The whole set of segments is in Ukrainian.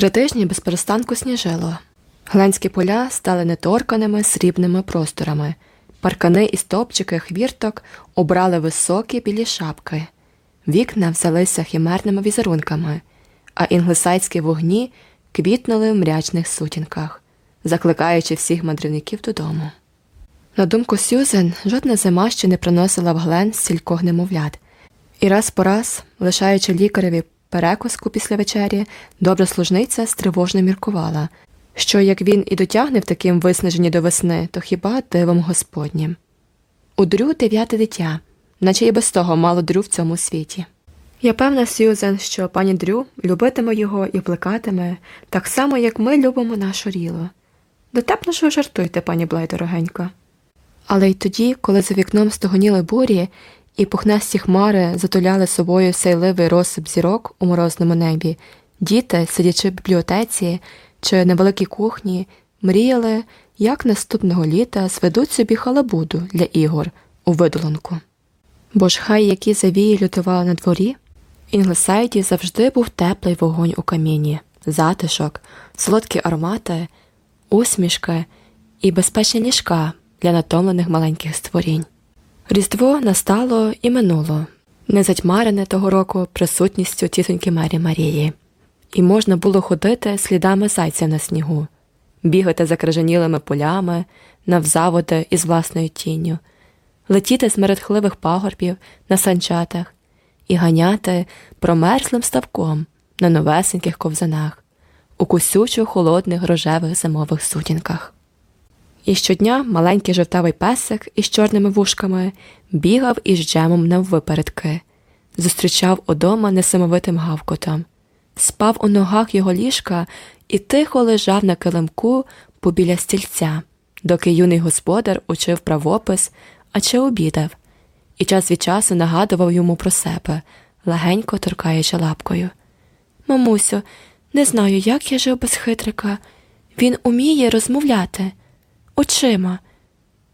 Три тижні без перестанку сніжило. Гленські поля стали неторканими срібними просторами, паркани і стовпчики хвірток обрали високі білі шапки, вікна взялися хімерними візерунками, а інглисайські вогні квітнули в мрячних сутінках, закликаючи всіх мандрівників додому. На думку Сюзен, жодна зима ще не приносила в Глен стількох немовлят, і раз по раз, лишаючи лікареві перекуску після вечері, добра служниця стривожно міркувала, що як він і дотягне в таким виснаженні до весни, то хіба дивом Господнім. У Дрю дев'яте дитя, наче і без того мало Дрю в цьому світі. Я певна, Сьюзен, що пані Дрю любитиме його і плекатиме, так само, як ми любимо нашу ріло. Дотепно ж ви жартуйте, пані Блай, дорогенька. Але й тоді, коли за вікном стогоніли бурі, і пухнасті хмари затуляли собою сейливий розсип зірок у морозному небі, діти, сидячи в бібліотеці чи на великій кухні, мріяли, як наступного літа зведуть собі халабуду для ігор у видолонку. Бо ж хай які завії лютували на дворі, в Інглесайді завжди був теплий вогонь у каміні, затишок, солодкі аромати, усмішки і безпечні ліжка для натомлених маленьких створінь. Різдво настало і минуло, не затьмарене того року присутністю тітоньки Мері Марії, і можна було ходити слідами зайця на снігу, бігати за крижанілими полями, навзаводи із власною тінню, летіти з мерехливих пагорбів на санчатах і ганяти промерзлим ставком на новесеньких ковзанах, у кусючо холодних рожевих зимових сутінках. І щодня маленький жовтавий песик із чорними вушками бігав із джемом наввипередки, зустрічав удома несамовитим гавкотом, спав у ногах його ліжка і тихо лежав на килимку побіля стільця, доки юний господар учив правопис, а чи обідав, і час від часу нагадував йому про себе, легенько торкаючи лапкою. Мамусю, не знаю, як я жив без хитрика. Він уміє розмовляти очима.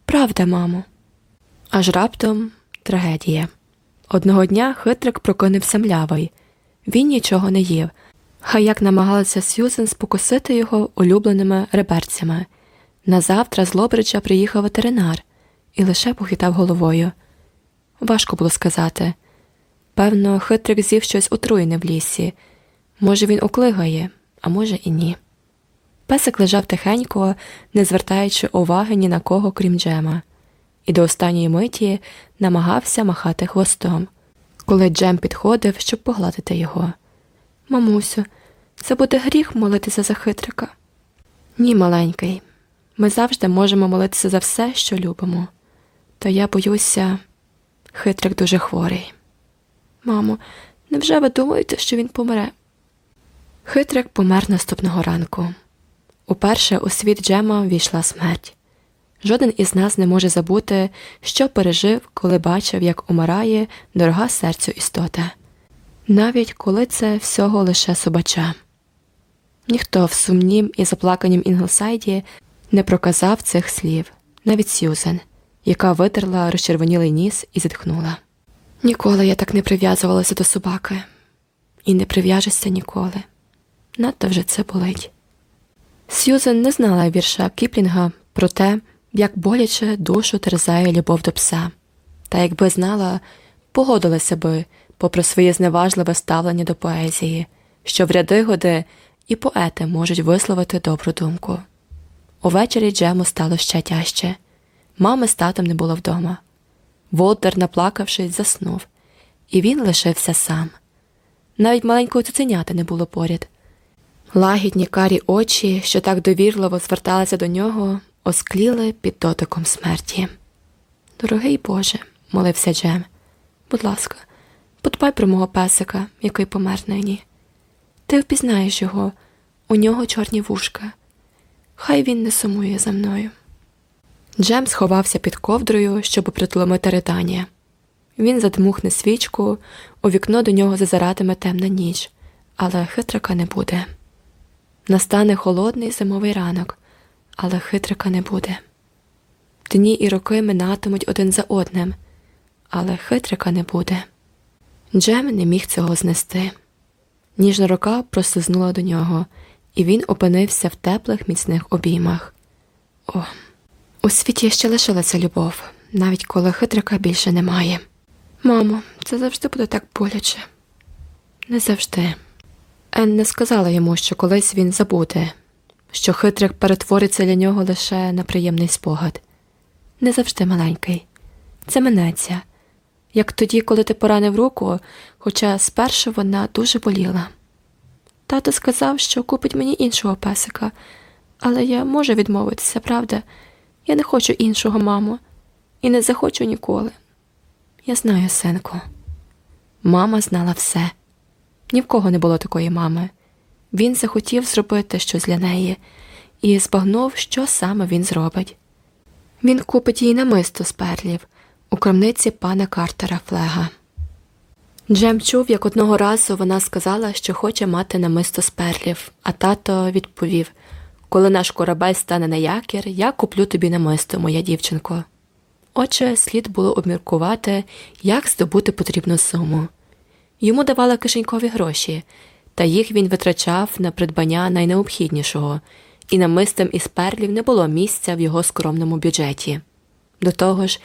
Правда, мамо. Аж раптом трагедія. Одного дня хитрик прокинувся млявий. Він нічого не їв, хай як намагалася Сьюзен спокусити його улюбленими реберцями. Назавтра з Лобриджа приїхав ветеринар і лише похитав головою. Важко було сказати. Певно, хитрик з'їв щось отруєне в лісі. Може, він оклигає, а може, і ні. Песик лежав тихенько, не звертаючи уваги ні на кого, крім Джема, і до останньої миті намагався махати хвостом, коли Джем підходив, щоб погладити його. Мамусю, це буде гріх молитися за хитрика. Ні, маленький, ми завжди можемо молитися за все, що любимо. Та я боюся, хитрик дуже хворий. Мамо, невже ви думаєте, що він помре? Хитрик помер наступного ранку. Уперше у світ Джема війшла смерть. Жоден із нас не може забути, що пережив, коли бачив, як умирає дорога серцю істота, навіть коли це всього лише собача. Ніхто в сумнім і заплаканім Інглсайді не проказав цих слів, навіть Сьюзен, яка витерла розчервонілий ніс і зітхнула. Ніколи я так не прив'язувалася до собаки, і не прив'яжешся ніколи. Надто вже це болить. Сьюзен не знала вірша Кіплінга про те, як боляче душу терзає любов до пса, та якби знала, погодилася би, попри своє зневажливе ставлення до поезії, що в ряди годи і поети можуть висловити добру думку. Увечері Джему стало ще тяжче. Мами з татом не було вдома. Волтер, наплакавшись, заснув, і він лишився сам. Навіть маленького цуценята не було поряд. Лагідні карі очі, що так довірливо зверталися до нього, оскліли під дотиком смерті. Дорогий Боже, молився Джем, будь ласка, подбай про мого песика, який помер нині. Ти впізнаєш його, у нього чорні вушка. Хай він не сумує за мною. Джем сховався під ковдрою, щоб притломити ридання. Він задмухне свічку, у вікно до нього зазиратиме темна ніч, але хитрика не буде. Настане холодний зимовий ранок, але хитрика не буде. Дні і роки минатимуть один за одним, але хитрика не буде. Джем не міг цього знести. Ніжна рука прослизнула до нього, і він опинився в теплих міцних обіймах. О, у світі ще лишилася любов, навіть коли хитрика більше немає. Мамо, це завжди буде так боляче. Не завжди. Ен не сказала йому, що колись він забуде, що хитрик перетвориться для нього лише на приємний спогад. Не завжди маленький. Це минеться, як тоді, коли ти поранив руку, хоча спершу вона дуже боліла. Тато сказав, що купить мені іншого песика, але я можу відмовитися, правда? Я не хочу іншого, мамо, і не захочу ніколи. Я знаю, синку. Мама знала все. Ні в кого не було такої мами. Він захотів зробити щось для неї і збагнув, що саме він зробить. Він купить їй намисто з перлів у крамниці пана Картера Флега. Джем чув, як одного разу вона сказала, що хоче мати намисто з перлів, а тато відповів Коли наш корабель стане на якір, я куплю тобі намисто, моя дівчинко. Отже, слід було обміркувати, як здобути потрібну суму. Йому давали кишенькові гроші, та їх він витрачав на придбання найнеобхіднішого, і намистом із перлів не було місця в його скромному бюджеті. До того ж,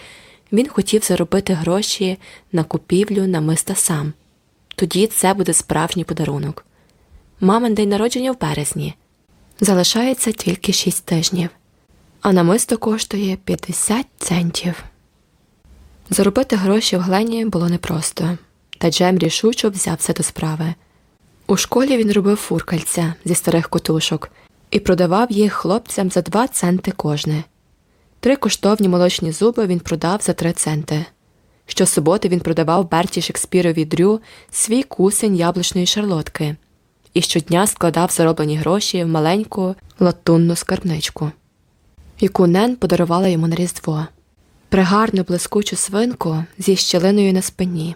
він хотів заробити гроші на купівлю намиста сам. Тоді це буде справжній подарунок. Мамин день народження в березні. Залишається тільки шість тижнів, а намисто коштує 50 центів. Заробити гроші в Глені було непросто, та Джем рішучо взявся до справи. У школі він робив фуркальця зі старих котушок і продавав їх хлопцям за 2 центи кожне. Три коштовні молочні зуби він продав за 3 центи. Щосуботи він продавав Берті Шекспірові дрю свій кусень яблучної шарлотки і щодня складав зароблені гроші в маленьку латунну скарбничку, яку Нен подарувала йому на Різдво, пригарну блискучу свинку зі щелиною на спині.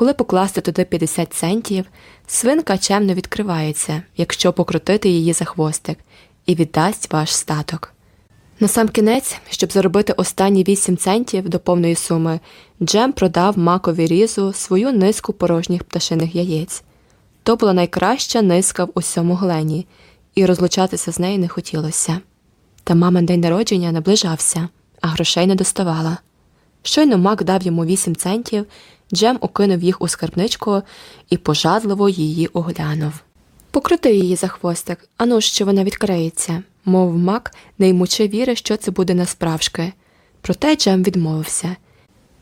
Коли покласти туди 50 центів, свинка чемно відкривається, якщо покрутити її за хвостик, і віддасть ваш статок. Насамкінець, щоб заробити останні 8 центів до повної суми, Джем продав макові різу свою низку порожніх пташиних яєць. То була найкраща низка в усьому глені, і розлучатися з нею не хотілося. Та мамин день народження наближався, а грошей не доставала. Щойно мак дав йому 8 центів, Джем окинув їх у скарбничку і пожадливо її оглянув. Покрути її за хвостик, ану що вона відкриється, мов мак, не ймучи віри, що це буде насправжки. Проте Джем відмовився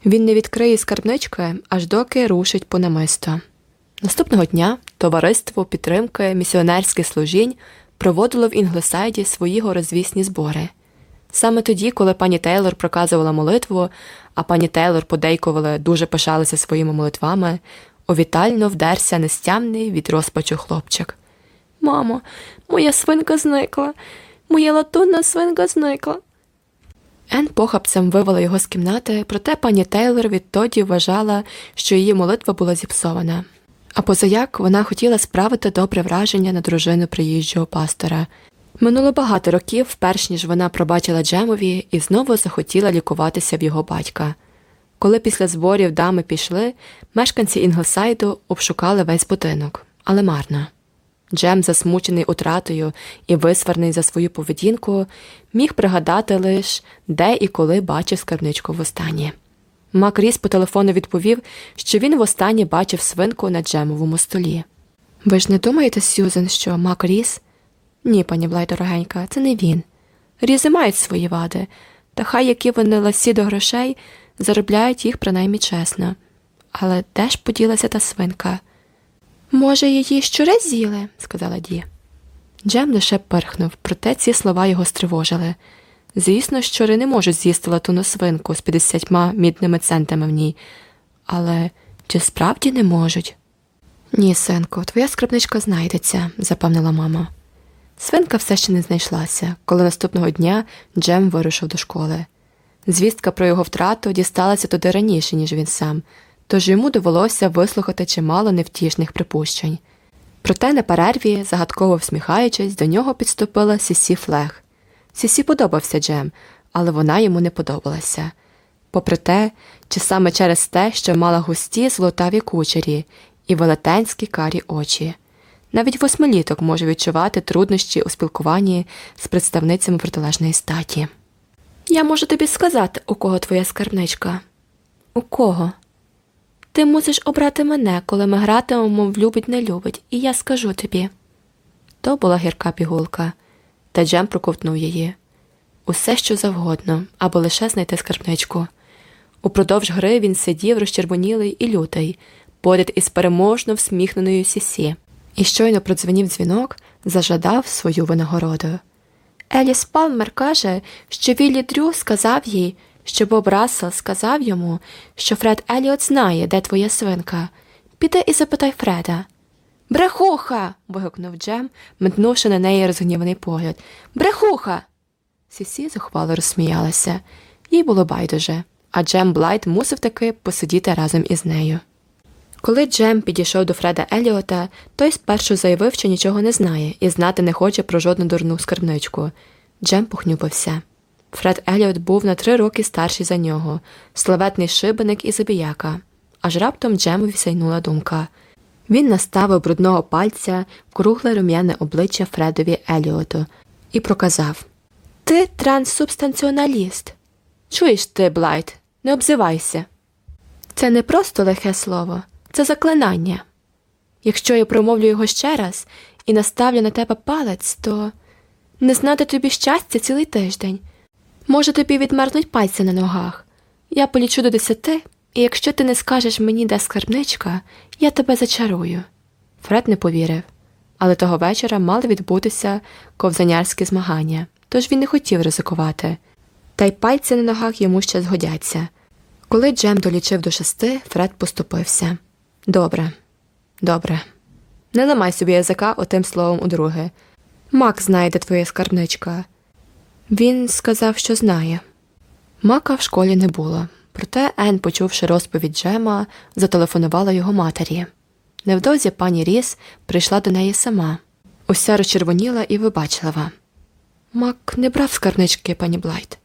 він не відкриє скарбнички, аж доки рушить по намисто. Наступного дня товариство підтримки місіонерських служінь проводило в Інглесайді свої горозвісні збори. Саме тоді, коли пані Тейлор проказувала молитву, а пані Тейлор подейкували дуже пишалися своїми молитвами, у вітально вдерся нестямний від розпачу хлопчик. Мамо, моя свинка зникла, моя латунна свинка зникла. Ен похапцем вивела його з кімнати, проте пані Тейлор відтоді вважала, що її молитва була зіпсована. А позаяк вона хотіла справити добре враження на дружину приїжджого пастора. Минуло багато років, перш ніж вона пробачила Джемові і знову захотіла лікуватися в його батька. Коли після зборів дами пішли, мешканці Інглсайду обшукали весь будинок, але марно. Джем, засмучений утратою і висварний за свою поведінку, міг пригадати лише, де і коли бачив скарбничку востаннє. Мак Ріс по телефону відповів, що він востаннє бачив свинку на Джемовому столі. Ви ж не думаєте, Сюзен, що Мак Ріс? Ні, пані Блай, дорогенька, це не він. Різи мають свої вади, та хай які вони ласі до грошей, заробляють їх принаймні чесно. Але де ж поділася та свинка? Може, її щури з'їли, сказала Ді. Джем лише перхнув, проте ці слова його стривожили. Звісно, щури не можуть з'їсти латуну свинку з 50 мідними центами в ній, але чи справді не можуть? Ні, синку, твоя скарбничка знайдеться, запевнила мама. Свинка все ще не знайшлася, коли наступного дня Джем вирушив до школи. Звістка про його втрату дісталася туди раніше, ніж він сам, тож йому довелося вислухати чимало невтішних припущень. Проте на перерві, загадково всміхаючись, до нього підступила Сісі Флег. Сісі подобався Джем, але вона йому не подобалася. Попри те, чи саме через те, що мала густі золотаві кучері і велетенські карі очі. Навіть восьмиліток може відчувати труднощі у спілкуванні з представницями протилежної статі. Я можу тобі сказати, у кого твоя скарбничка. У кого? Ти мусиш обрати мене, коли ми гратимемо в любить не любить, і я скажу тобі. То була гірка пігулка, та Джем проковтнув її. Усе, що завгодно, або лише знайти скарбничку. Упродовж гри він сидів розчервонілий і лютий, поряд із переможно всміхненою сісі, і щойно продзвенів дзвінок, зажадав свою винагороду. Еліс Палмер каже, що Віллі Дрю сказав їй, що Боб Рассел сказав йому, що Фред Еліот знає, де твоя свинка. Піди і запитай Фреда. Брехуха. вигукнув Джем, метнувши на неї розгніваний погляд. Брехуха. Сісі зухвало розсміялася. Їй було байдуже, а Джем Блайт мусив таки посидіти разом із нею. Коли Джем підійшов до Фреда Еліота, той спершу заявив, що нічого не знає і знати не хоче про жодну дурну скарбничку. Джем похнюпився. Фред Еліот був на три роки старший за нього, славетний шибеник і забіяка. Аж раптом Джемові сяйнула думка. Він наставив брудного пальця в кругле рум'яне обличчя Фредові Еліоту і проказав Ти транссубстанціоналіст. Чуєш ти, Блайт, не обзивайся. Це не просто лихе слово, це заклинання. Якщо я промовлю його ще раз і наставлю на тебе палець, то не знати тобі щастя цілий тиждень. Може, тобі відмерзнуть пальці на ногах. Я полічу до десяти, і якщо ти не скажеш мені, де скарбничка, я тебе зачарую. Фред не повірив, але того вечора мали відбутися ковзанярські змагання, тож він не хотів ризикувати. Та й пальці на ногах йому ще згодяться. Коли Джем долічив до шести, Фред поступився. Добре, добре. Не ламай собі язика отим словом удруге. Мак знає, де твоя скарбничка. Він сказав, що знає. Мака в школі не було, проте Ен, почувши розповідь Джема, зателефонувала його матері. Невдовзі пані Ріс прийшла до неї сама, уся розчервоніла і вибачлива. Мак не брав скарбнички пані Блайт.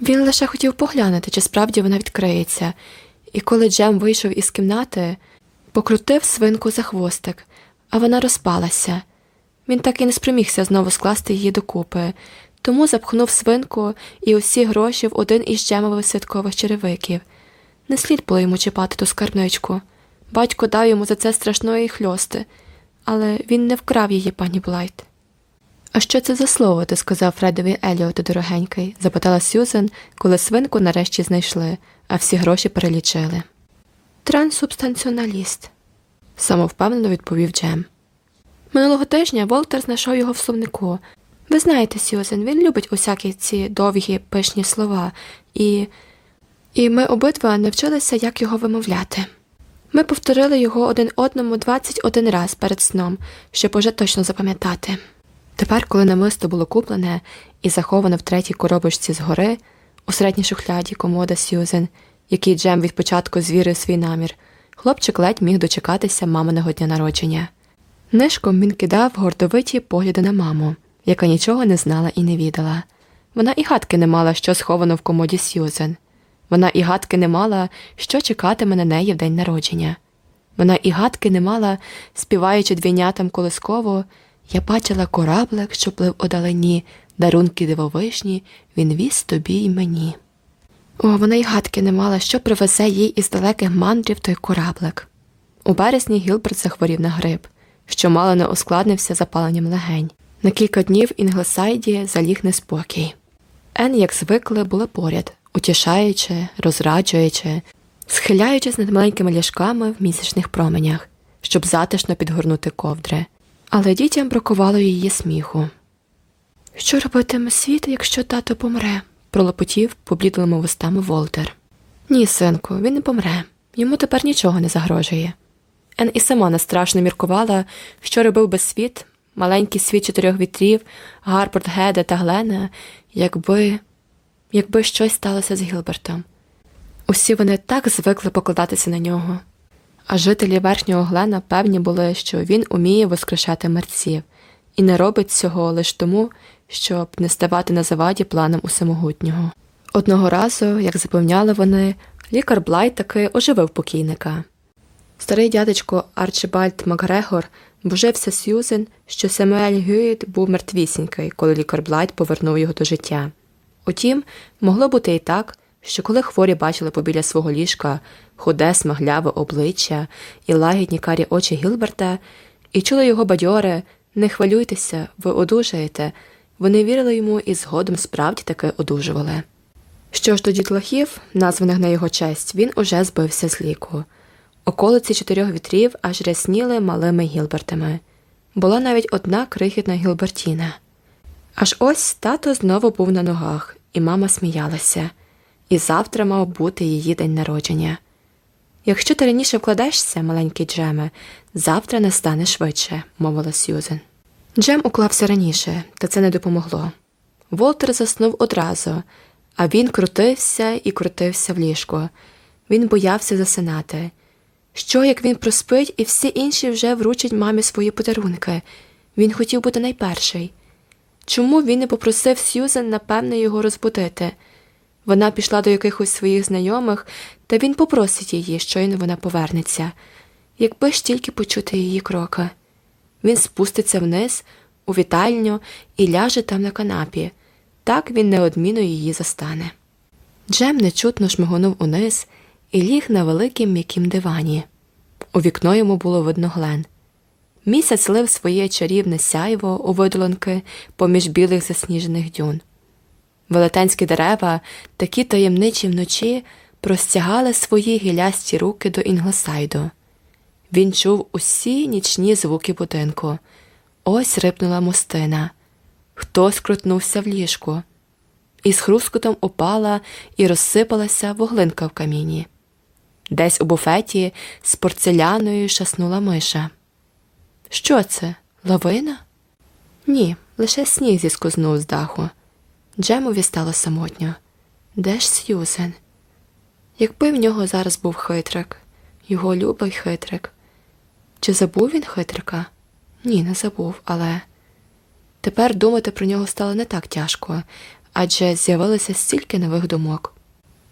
Він лише хотів поглянути, чи справді вона відкриється, і коли Джем вийшов із кімнати, покрутив свинку за хвостик, а вона розпалася. Він так і не спромігся знову скласти її докупи, тому запхнув свинку і усі гроші в один із Джемових святкових черевиків. Не слід було йому чіпати ту скарбничку. Батько дав йому за це страшної хльости, але він не вкрав її, пані Блайт. А що це за слово ти сказав Фредові Еліоту, дорогенький? запитала Сюзен, коли свинку нарешті знайшли, а всі гроші перелічили. Трансубстанціоналіст, самовпевнено відповів Джем. Минулого тижня Волтер знайшов його в словнику. Ви знаєте, Сюзен, він любить усякі ці довгі пишні слова, і І ми обидва навчилися, як його вимовляти. Ми повторили його один одному 21 раз перед сном, щоб уже точно запам'ятати. Тепер, коли намисто було куплене і заховане в третій коробочці згори, у середній шухляді комода Сьюзен, який Джем від початку звірив свій намір, хлопчик ледь міг дочекатися маминого дня народження. Нишком він кидав гордовиті погляди на маму, яка нічого не знала і не відала. Вона і гадки не мала, що сховано в комоді Сьюзен. Вона і гадки не мала, що чекатиме на неї в день народження. Вона і гадки не мала, співаючи двійнятам колисково, я бачила кораблик, що плив удалині, дарунки дивовижні, він віз тобі й мені. О, вона й гадки не мала, що привезе їй із далеких мандрів той кораблик. У березні Гілберт захворів на грип, що мало не ускладнився запаленням легень. На кілька днів Інглесайді заліг неспокій. Ен, як звикли, була поряд, утішаючи, розраджуючи, схиляючись над маленькими ліжками в місячних променях, щоб затишно підгорнути ковдри але дітям бракувало її сміху. Що робитиме світ, якщо тато помре? Пролопотів поблідлими вустами Волтер. Ні, синку, він не помре, йому тепер нічого не загрожує. Ен і сама не страшно міркувала, що робив би світ, маленький світ чотирьох вітрів, Гарпорт, Геда та Глена, якби якби щось сталося з Гілбертом. Усі вони так звикли покладатися на нього а жителі верхнього глена певні були, що він уміє воскрешати мерців, і не робить цього лише тому, щоб не ставати на заваді планам усемогутнього. Одного разу, як запевняли вони, лікар Блайт таки оживив покійника. Старий дядечко Арчибальд Макгрегор Божився Сьюзен, що Семуель Гюїт був мертвісінький, коли лікар Блайт повернув його до життя. Утім, могло бути і так, що коли хворі бачили побіля свого ліжка худе, смагляве обличчя і лагідні карі очі Гілберта, і чули його бадьоре не хвилюйтеся, ви одужаєте, вони вірили йому і згодом справді таки одужували. Що ж до дітлахів, названих на його честь, він уже збився з ліку. Околиці чотирьох вітрів аж рясніли малими гілбертами. Була навіть одна крихітна гілбертіна. Аж ось тато знову був на ногах, і мама сміялася, і завтра мав бути її день народження. Якщо ти раніше вкладешся, маленький Джеме, завтра не стане швидше, мовила Сьюзен. Джем уклався раніше, та це не допомогло. Волтер заснув одразу, а він крутився і крутився в ліжку. Він боявся засинати. Що, як він проспить, і всі інші вже вручать мамі свої подарунки? Він хотів бути найперший. Чому він не попросив Сьюзен, напевне, його розбудити? Вона пішла до якихось своїх знайомих, та він попросить її, щойно вона повернеться, якби ж тільки почути її кроки. Він спуститься вниз, у вітальню і ляже там на канапі. Так він неодмінно її застане. Джем нечутно шмигонув униз і ліг на великім м'якім дивані. У вікно йому було видно глен. Місяць лив своє чарівне сяйво у видолонки поміж білих засніжених дюн. Велетенські дерева, такі таємничі вночі, простягали свої гілясті руки до Інглосайду. Він чув усі нічні звуки будинку. Ось рипнула мостина. Хтось крутнувся в ліжку, і з хрускотом упала і розсипалася вуглинка в каміні. Десь у буфеті з порцеляною шаснула миша. Що це? Лавина? Ні, лише сніг зіскознув з даху. Джемові стало самотньо. Де ж Сьюзен? Якби в нього зараз був хитрик, його любий хитрик. Чи забув він хитрика? Ні, не забув, але тепер думати про нього стало не так тяжко, адже з'явилося стільки нових думок.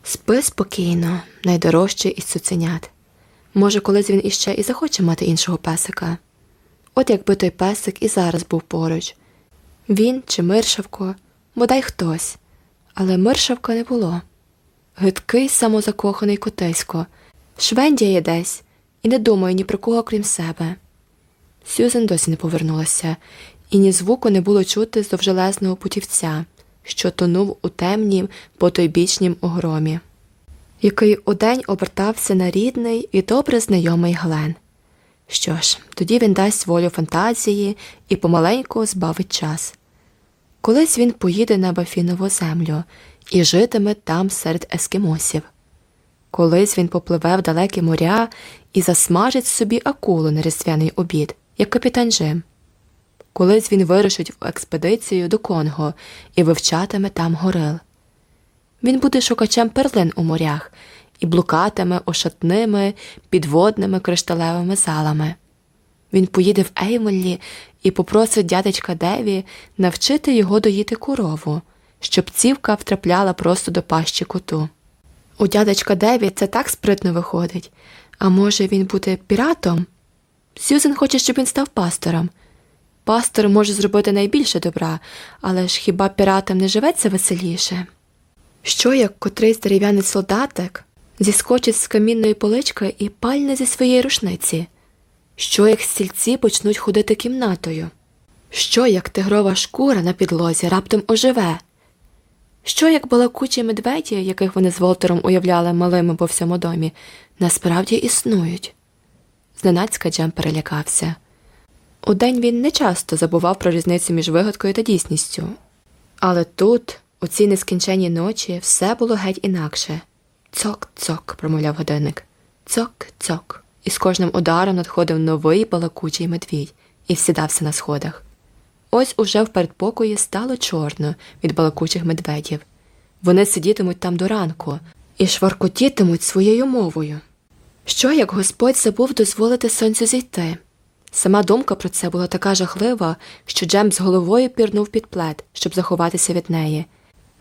Спи спокійно, найдорожчий із цуценят. Може, колись він іще і захоче мати іншого песика. От якби той песик і зараз був поруч. Він чи Миршавко, бодай хтось, але Миршавка не було. Гидкий самозакоханий котисько, швендяє десь і не думає ні про кого, крім себе. Сюзен досі не повернулася, і ні звуку не було чути з довжелезного путівця, що тонув у темнім потойбічнім огромі, який удень обертався на рідний і добре знайомий Глен. Що ж, тоді він дасть волю фантазії і помаленьку збавить час. Колись він поїде на Бафінову землю і житиме там серед ескімосів. Колись він попливе в далекі моря і засмажить собі акулу на різдвяний обід, як капітан Джим. Колись він вирушить в експедицію до Конго і вивчатиме там горил. Він буде шукачем перлин у морях і блукатиме ошатними підводними кришталевими залами. Він поїде в Еймоллі і попросить дядечка Деві навчити його доїти корову, щоб цівка втрапляла просто до пащі коту. У дядечка Деві це так спритно виходить. А може, він буде піратом? Сюзен хоче, щоб він став пастором. Пастор може зробити найбільше добра, але ж хіба піратам не живеться веселіше? Що як котрийсь дерев'яний солдатик зіскочить з камінної полички і пальне зі своєї рушниці? Що як стільці почнуть ходити кімнатою? Що як тигрова шкура на підлозі раптом оживе? Що як балакучі медведі, яких вони з Волтером уявляли малими по всьому домі, насправді існують? Зненацька Джем перелякався. Удень він не часто забував про різницю між вигадкою та дійсністю. Але тут, у цій нескінченній ночі, все було геть інакше. Цок, цок, промовляв годинник. Цок, цок. І з кожним ударом надходив новий балакучий медвідь і всідався на сходах. Ось уже в передпокої стало чорно від балакучих медведів. Вони сидітимуть там до ранку і шваркотітимуть своєю мовою. Що як Господь забув дозволити сонцю зійти? Сама думка про це була така жахлива, що Джем з головою пірнув під плед, щоб заховатися від неї.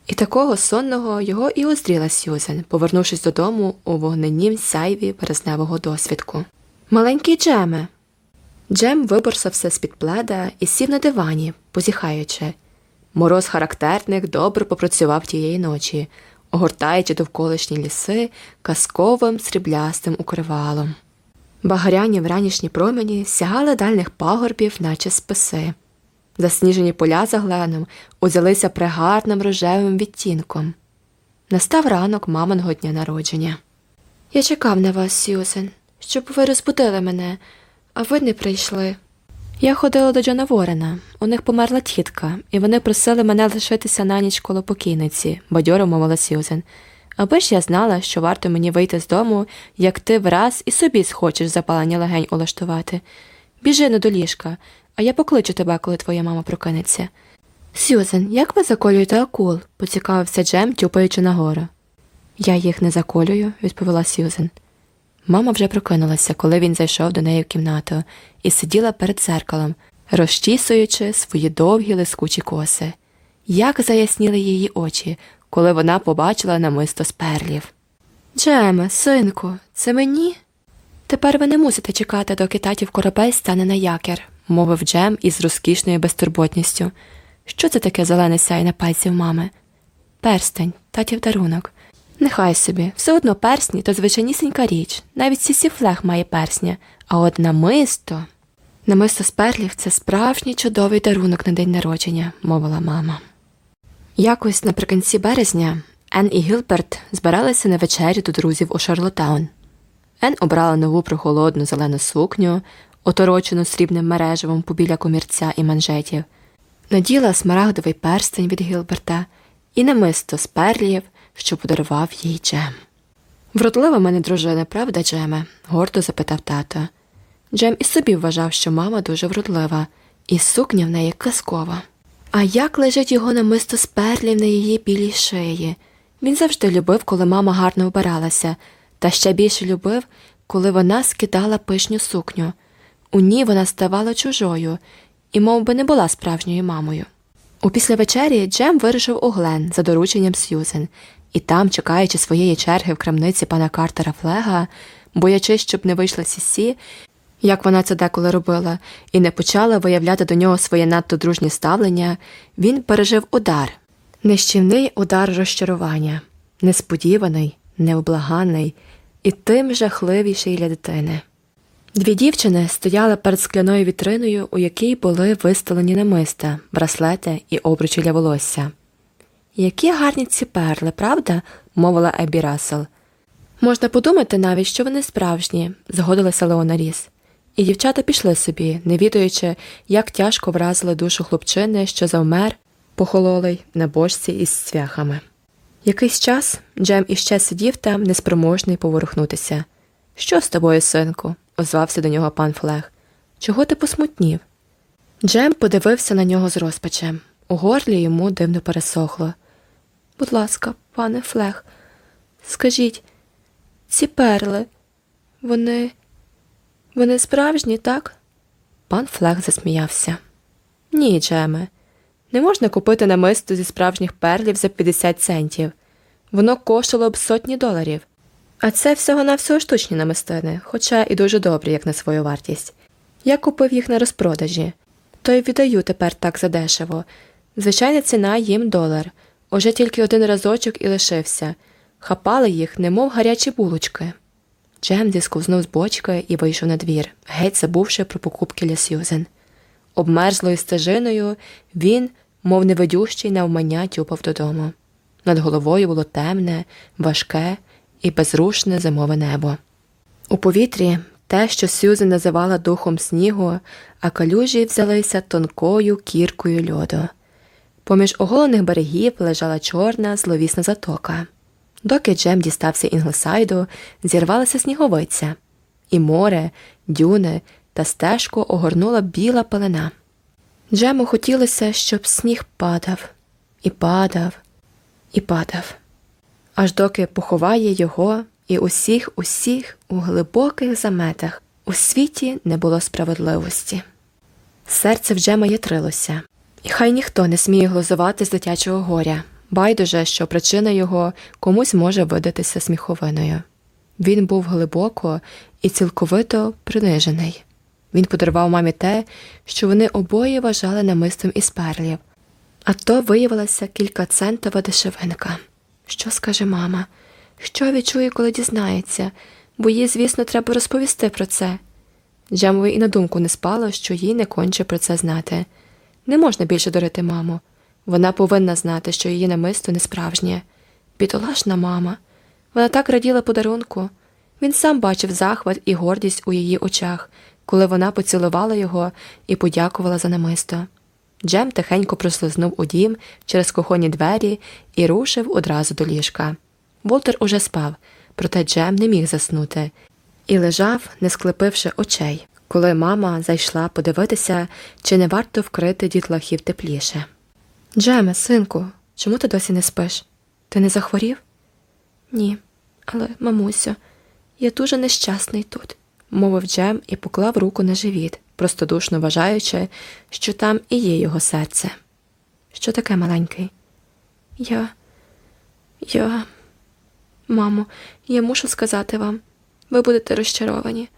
І такого сонного його і озріла Сюзен, повернувшись додому у вогненім сяйві березневого досвідку. Маленький Джеме. Джем виборсався з-під пледа і сів на дивані, позіхаючи. Мороз характерник добре попрацював тієї ночі, огортаючи довколишні ліси казковим сріблястим укривалом. Багряні вранішні промені сягали дальних пагорбів, наче списи. Засніжені поля за гленом узялися пригарним рожевим відтінком. Настав ранок маминого дня народження. Я чекав на вас, Сьюзен, щоб ви розбудили мене, а ви не прийшли. Я ходила до Джона Ворена, у них померла тітка, і вони просили мене лишитися на ніч коло покійниці, бадьоро мовила Сьюзен. Аби ж я знала, що варто мені вийти з дому, як ти враз і собі схочеш запалення легень улаштувати. Біжи ну до ліжка, а я покличу тебе, коли твоя мама прокинеться. Сьюзен, як ви заколюєте акул? поцікавився Джем, тюпаючи нагору. Я їх не заколюю, відповіла Сьюзен. Мама вже прокинулася, коли він зайшов до неї в кімнату, і сиділа перед зеркалом, розчісуючи свої довгі лискучі коси. Як заясніли її очі, коли вона побачила намисто з перлів. Джеме, синку, це мені? Тепер ви не мусите чекати, доки татів корабель стане на якір, мовив Джем із розкішною безтурботністю. Що це таке зелене сяй на пальці мами? Перстень, татів дарунок. Нехай собі, все одно персні то звичайнісінька річ, навіть сісіфлех має персня, а от намисто. Намисто з перлів це справжній чудовий дарунок на день народження, мовила мама. Якось наприкінці березня Ен і Гілберт збиралися на вечерю до друзів у Шарлотаун. Ен обрала нову прохолодну зелену сукню, оторочену срібним мережевом побіля комірця і манжетів, наділа смарагдовий перстень від Гілберта і намисто з перлів, що подарував їй Джем. Вродлива мене дружина, правда, Джеме? гордо запитав тато. Джем і собі вважав, що мама дуже вродлива, і сукня в неї казкова. А як лежить його намисто з перлів на її білій шиї? Він завжди любив, коли мама гарно вбиралася, та ще більше любив, коли вона скидала пишню сукню. У ній вона ставала чужою і мов би, не була справжньою мамою. У післявечері Джем вирушив у Глен за дорученням Сьюзен, і там, чекаючи своєї черги в крамниці пана Картера Флега, боячись, щоб не вийшла Сісі, як вона це деколи робила, і не почала виявляти до нього своє надто дружнє ставлення, він пережив удар нищівний удар розчарування, несподіваний, необлаганий і тим жахливіший для дитини. Дві дівчини стояли перед скляною вітриною, у якій були виставлені намиста, браслети і обручі для волосся. Які гарні ці перли, правда? мовила Ебі Рассел. Можна подумати навіть, що вони справжні, згодилася Леона Ріс. І дівчата пішли собі, не відаючи, як тяжко вразили душу хлопчини, що завмер, похололий на бочці із цвяхами. Якийсь час Джем іще сидів там, неспроможний поворухнутися. Що з тобою, синку? озвався до нього пан Флег. Чого ти посмутнів? Джем подивився на нього з розпачем. У горлі йому дивно пересохло. Будь ласка, пане Флег, скажіть, ці перли, вони. вони справжні, так? Пан Флег засміявся. Ні, Джеме, не можна купити намисто зі справжніх перлів за 50 центів. Воно коштувало б сотні доларів. А це всього на всього штучні намистини, хоча і дуже добрі, як на свою вартість. Я купив їх на розпродажі, то й віддаю тепер так задешево. Звичайна ціна їм долар. Уже тільки один разочок і лишився. Хапали їх, немов гарячі булочки. Джем зісковзнув з бочки і вийшов на двір, геть забувши про покупки для Сьюзен. Обмерзлою стежиною він, мов невидющий, навмання тюпав додому. Над головою було темне, важке і безрушне зимове небо. У повітрі те, що Сюзен називала духом снігу, а калюжі взялися тонкою кіркою льоду. Поміж оголених берегів лежала чорна зловісна затока. Доки Джем дістався Інглсайду, зірвалася сніговиця, і море, дюни та стежку огорнула біла пелена. Джему хотілося, щоб сніг падав, і падав, і падав аж доки поховає його і усіх, усіх у глибоких заметах у світі не було справедливості. Серце вже ятрилося, і хай ніхто не сміє глузувати з дитячого горя, байдуже, що причина його комусь може видатися сміховиною. Він був глибоко і цілковито принижений. Він подарував мамі те, що вони обоє вважали намистом із перлів. А то виявилася кількацентова дешевинка. Що скаже мама? Що відчує, коли дізнається, бо їй, звісно, треба розповісти про це. Джемові і на думку не спало, що їй не конче про це знати. Не можна більше дурити маму. Вона повинна знати, що її намисто не справжнє. Бідолашна мама. Вона так раділа подарунку. Він сам бачив захват і гордість у її очах, коли вона поцілувала його і подякувала за намисто. Джем тихенько прослизнув у дім через кухонні двері і рушив одразу до ліжка. Волтер уже спав, проте Джем не міг заснути і лежав, не склепивши очей, коли мама зайшла подивитися, чи не варто вкрити дітлахів тепліше. Джеме, синку, чому ти досі не спиш? Ти не захворів? Ні, але, мамусю, я дуже нещасний тут, мовив Джем і поклав руку на живіт, простодушно вважаючи, що там і є його серце. Що таке маленький? Я. Я. Мамо, я мушу сказати вам, ви будете розчаровані.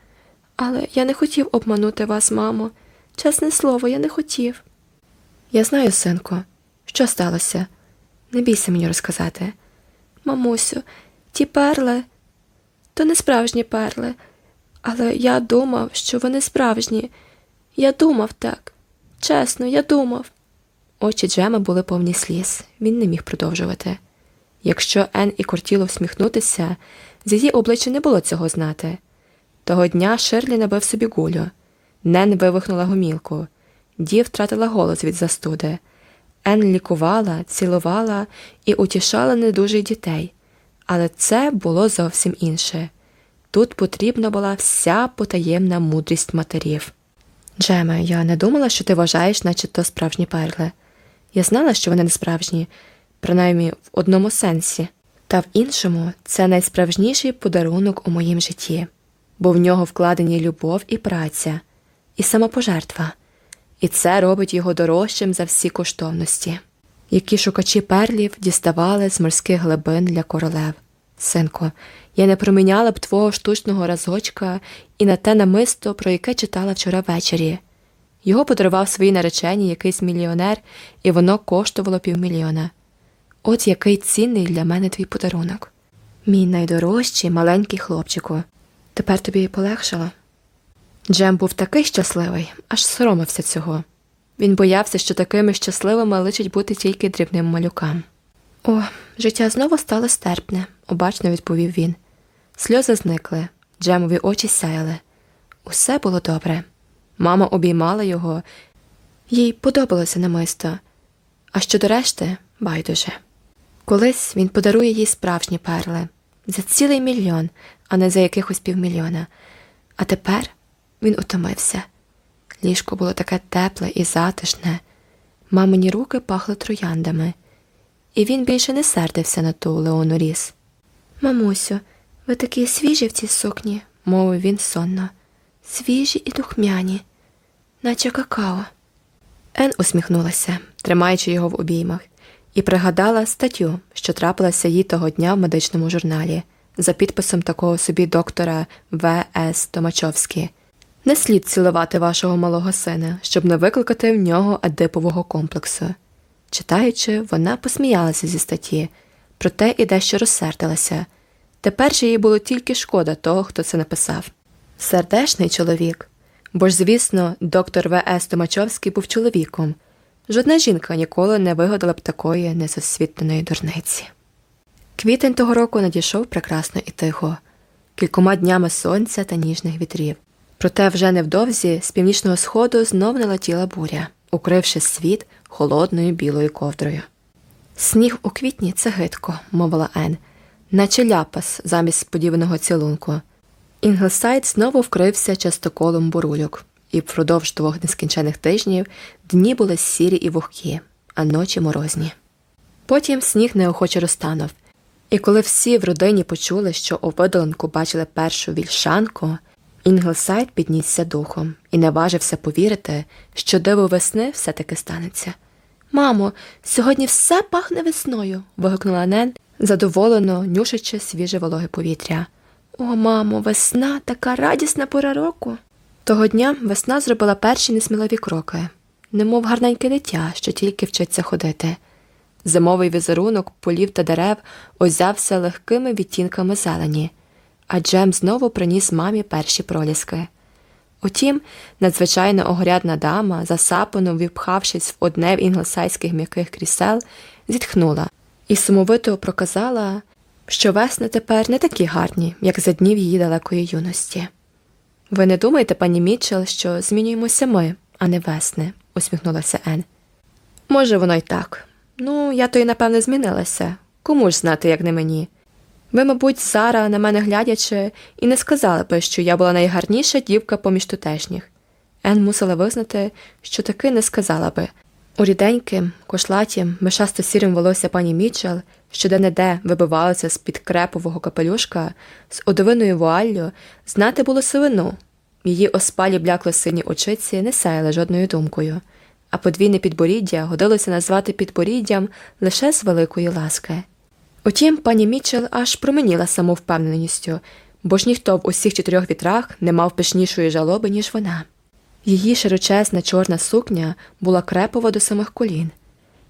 Але я не хотів обманути вас, мамо. Чесне слово, я не хотів. Я знаю, синку, що сталося. Не бійся мені розказати. Мамусю, ті перли то не справжні перли, але я думав, що вони справжні. Я думав так. Чесно, я думав. Очі Джема були повні сліз, він не міг продовжувати. Якщо Ен і кортіло всміхнутися, з її обличчя не було цього знати. Того дня Ширлі набив собі гулю. Нен вивихнула гомілку. Дів втратила голос від застуди. Ен лікувала, цілувала і утішала недужих дітей. Але це було зовсім інше. Тут потрібна була вся потаємна мудрість матерів. Джеме, я не думала, що ти вважаєш, наче то справжні перли. Я знала, що вони не справжні, принаймні в одному сенсі, та в іншому це найсправжніший подарунок у моїм житті, бо в нього вкладені любов і праця, і самопожертва, і це робить його дорожчим за всі коштовності, які шукачі перлів діставали з морських глибин для королев. Синко, я не проміняла б твого штучного разочка і на те намисто, про яке читала вчора ввечері. Його подарував своїй нареченій якийсь мільйонер, і воно коштувало півмільйона. От який цінний для мене твій подарунок. Мій найдорожчий маленький хлопчику. Тепер тобі полегшало. Джем був такий щасливий, аж соромився цього. Він боявся, що такими щасливими личить бути тільки дрібним малюкам. О, життя знову стало стерпне, обачно відповів він. Сльози зникли, Джемові очі сяяли. Усе було добре. Мама обіймала його, їй подобалося намисто, а щодо решти байдуже. Колись він подарує їй справжні перли за цілий мільйон, а не за якихось півмільйона. А тепер він утомився. Ліжко було таке тепле і затишне, мамині руки пахли трояндами і він більше не сердився на ту Леону Ріс. Мамусю, ви такі свіжі в цій сукні, мовив він сонно, свіжі і духмяні, наче какао. Ен усміхнулася, тримаючи його в обіймах, і пригадала статтю, що трапилася їй того дня в медичному журналі, за підписом такого собі доктора В. С. Томачовський. Не слід цілувати вашого малого сина, щоб не викликати в нього адипового комплексу. Читаючи, вона посміялася зі статті, проте і дещо розсердилася. Тепер же їй було тільки шкода того, хто це написав. Сердешний чоловік. Бо ж, звісно, доктор В. С. Томачовський був чоловіком. Жодна жінка ніколи не вигадала б такої незасвітленої дурниці. Квітень того року надійшов прекрасно і тихо, кількома днями сонця та ніжних вітрів. Проте вже невдовзі з північного сходу знов налетіла буря, укривши світ холодною білою ковдрою. Сніг у квітні це гидко, мовила Ен, наче ляпас замість сподіваного цілунку. Інглсайд знову вкрився частоколом бурульок, і впродовж двох нескінчених тижнів дні були сірі і вогкі, а ночі морозні. Потім сніг неохоче розтанув, і коли всі в родині почули, що у видолинку бачили першу вільшанку, Інглсайд піднісся духом і наважився повірити, що диво весни все таки станеться. Мамо, сьогодні все пахне весною. вигукнула Нен, задоволено нюшачи свіже вологе повітря. О, мамо, весна така радісна пора року. Того дня весна зробила перші несміливі кроки, немов гарненьке дитя, що тільки вчиться ходити. Зимовий візерунок полів та дерев озявся легкими відтінками зелені, а Джем знову приніс мамі перші проліски. Утім, надзвичайно огрядна дама, засапано віпхавшись в одне в інглесайських м'яких крісел, зітхнула і сумовито проказала, що весни тепер не такі гарні, як за днів її далекої юності. Ви не думаєте, пані Мітчелл, що змінюємося ми, а не весни, усміхнулася Ен. Може, воно й так. Ну, я то й напевне змінилася. Кому ж знати, як не мені. Ви, мабуть, Сара, на мене глядячи, і не сказали би, що я була найгарніша дівка поміж тутешніх. Ен мусила визнати, що таки не сказала би. У ріденьким, кошлатім, мишасто сірим волосся пані Мічел, що де неде вибивалося з під крепового капелюшка, з одовиною вуаллю, знати було сивину. Її оспалі блякло сині очиці не сяяли жодною думкою, а подвійне підборіддя годилося назвати підборіддям лише з великої ласки. Утім, пані Мічел аж променіла самовпевненістю, бо ж ніхто в усіх чотирьох вітрах не мав пишнішої жалоби, ніж вона. Її широчезна чорна сукня була крепова до самих колін.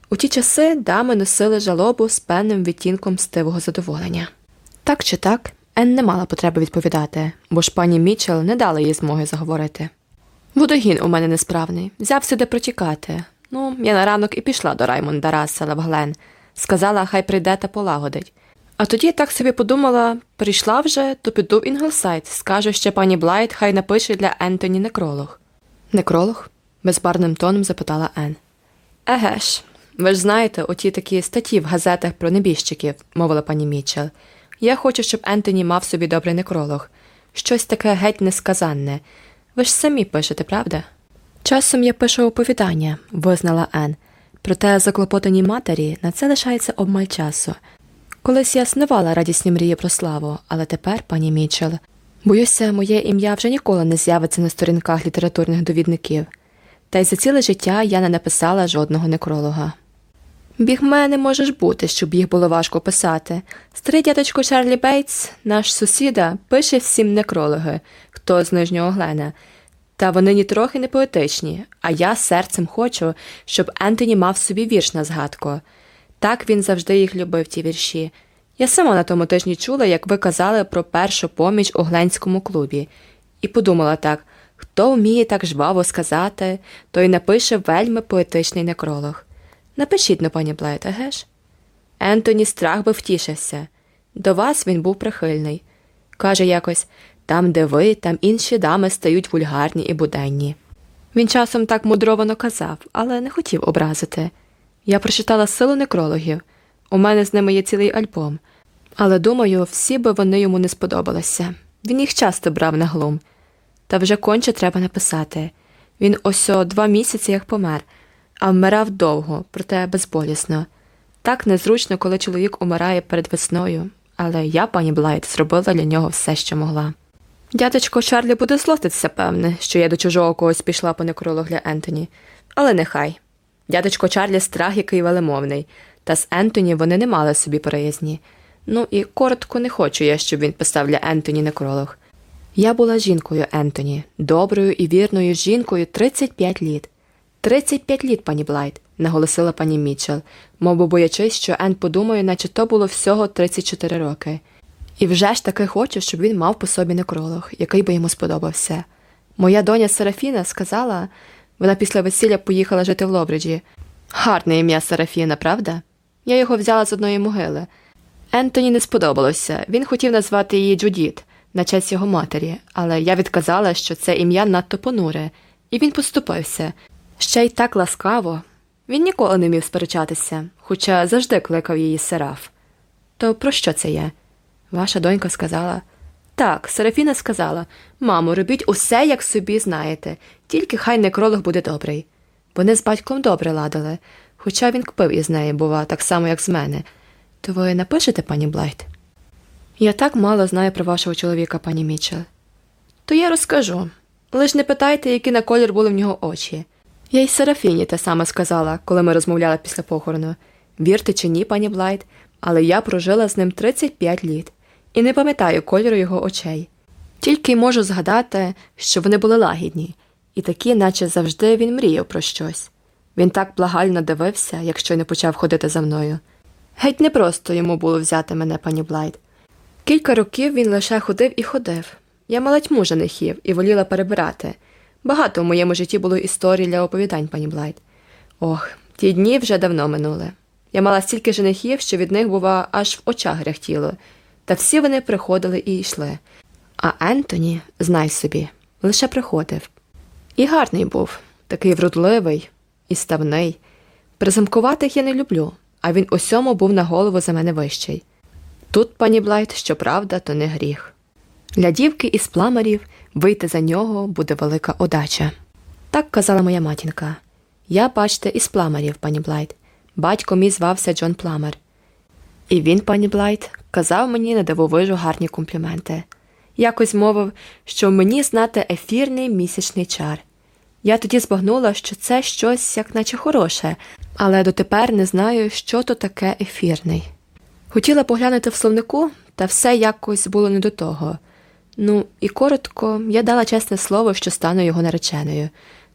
У ті часи дами носили жалобу з певним відтінком стивого задоволення. Так чи так, Ен не мала потреби відповідати, бо ж пані Мічел не дала їй змоги заговорити. Водогін у мене несправний, взявся де протікати. Ну, я на ранок і пішла до Раймонда Рассела в Глен. Сказала, хай прийде та полагодить. А тоді так собі подумала прийшла вже, то піду в Інглсайд, скажу ще пані Блайт, хай напише для Ентоні некролог. Некролог? безбарвним тоном запитала Ен. Еге ж, ви ж знаєте, оті такі статті в газетах про небіжчиків, мовила пані Мічел. Я хочу, щоб Ентоні мав собі добрий некролог. Щось таке геть несказанне. Ви ж самі пишете, правда? Часом я пишу оповідання, визнала Ен. Проте заклопотаній матері на це лишається обмаль часу. Колись я снувала радісні мрії про славу, але тепер, пані Мічел, боюся, моє ім'я вже ніколи не з'явиться на сторінках літературних довідників, та й за ціле життя я не написала жодного некролога. Біг мене може бути, щоб їх було важко писати. Старий дядечко Чарлі Бейтс, наш сусіда, пише всім некрологи, хто з нижнього глена. Та вони нітрохи не поетичні, а я серцем хочу, щоб Ентоні мав собі вірш на згадку. Так він завжди їх любив, ті вірші. Я сама на тому тижні чула, як ви казали про першу поміч у Гленському клубі, і подумала так хто вміє так жваво сказати, той напише вельми поетичний некролог. Напишіть на пані Блайт, еге ж? Ентоні страх би втішився. До вас він був прихильний. Каже якось там, де ви, там інші дами стають вульгарні і буденні. Він часом так мудровано казав, але не хотів образити. Я прочитала силу некрологів, у мене з ними є цілий альбом, але думаю, всі би вони йому не сподобалися. Він їх часто брав на глум. Та вже конче треба написати. Він ось два місяці як помер, а вмирав довго, проте безболісно. Так незручно, коли чоловік умирає перед весною, але я, пані Блайт, зробила для нього все, що могла. Дядечко Чарлі буде злоститися, певне, що я до чужого когось пішла по некролог для Ентоні, але нехай. Дядечко Чарлі страх який велемовний, та з Ентоні вони не мали собі приязні. Ну і коротко не хочу я, щоб він писав для Ентоні некролог. Я була жінкою Ентоні, доброю і вірною жінкою 35 літ. 35 літ, пані Блайт, наголосила пані Мітчелл, мов боячись, що Ен подумає, наче то було всього 34 роки. І вже ж таки хочу, щоб він мав по собі некролог, який би йому сподобався. Моя доня Серафіна сказала, вона після весілля поїхала жити в Лобриджі. Гарне ім'я Серафіна, правда? Я його взяла з одної могили. Ентоні не сподобалося, він хотів назвати її Джудіт на честь його матері, але я відказала, що це ім'я надто понуре, і він поступився. Ще й так ласкаво. Він ніколи не міг сперечатися, хоча завжди кликав її сераф. То про що це є? Ваша донька сказала. Так, Серафіна сказала мамо, робіть усе, як собі знаєте, тільки хай некролог буде добрий. Вони з батьком добре ладили, хоча він купив із неї, бува, так само, як з мене. То ви напишете, пані Блайт? Я так мало знаю про вашого чоловіка, пані Мічел. То я розкажу. Лиш не питайте, які на колір були в нього очі. Я й Серафіні те саме сказала, коли ми розмовляли після похорону. Вірте чи ні, пані Блайт, але я прожила з ним 35 літ і не пам'ятаю кольору його очей. Тільки й можу згадати, що вони були лагідні, і такі, наче завжди, він мріяв про щось. Він так благально дивився, як ще но почав ходити за мною. Геть непросто йому було взяти мене, пані Блайт. Кілька років він лише ходив і ходив. Я малать мужа не хів і воліла перебирати. Багато в моєму житті було історій для оповідань, пані Блайт. Ох, ті дні вже давно минули. Я мала стільки женихів, що від них, бува, аж в очах гряхтіло, та всі вони приходили і йшли. А Ентоні, знай собі, лише приходив. І гарний був, такий вродливий і ставний. Призамкуватих я не люблю, а він усьому був на голову за мене вищий. Тут, пані Блайт, щоправда, то не гріх. Для дівки із пламарів вийти за нього буде велика удача. Так казала моя матінка. Я, бачте, із пламарів, пані Блайт. Батько мій звався Джон Пламер. І він, пані Блайт, казав мені на дивовижу гарні компліменти. Якось мовив, що мені знати ефірний місячний чар. Я тоді збагнула, що це щось як наче хороше, але дотепер не знаю, що то таке ефірний. Хотіла поглянути в словнику, та все якось було не до того. Ну, і коротко, я дала чесне слово, що стану його нареченою.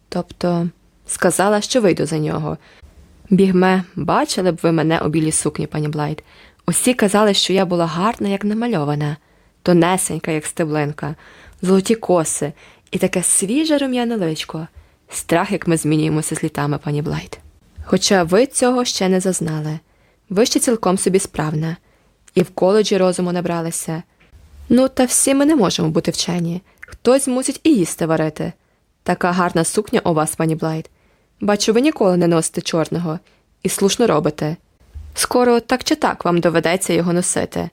Тобто сказала, що вийду за нього. Бігме, бачили б ви мене у білій сукні, пані Блайт. Усі казали, що я була гарна, як намальована, тонесенька, як стеблинка, золоті коси і таке свіже рум'яне личко. Страх, як ми змінюємося з літами, пані Блайт. Хоча ви цього ще не зазнали. Ви ще цілком собі справна, і в коледжі розуму набралися. Ну, та всі ми не можемо бути вчені. Хтось мусить і їсти варити. Така гарна сукня у вас, пані Блайт. Бачу, ви ніколи не носите чорного і слушно робите. Скоро так чи так вам доведеться його носити,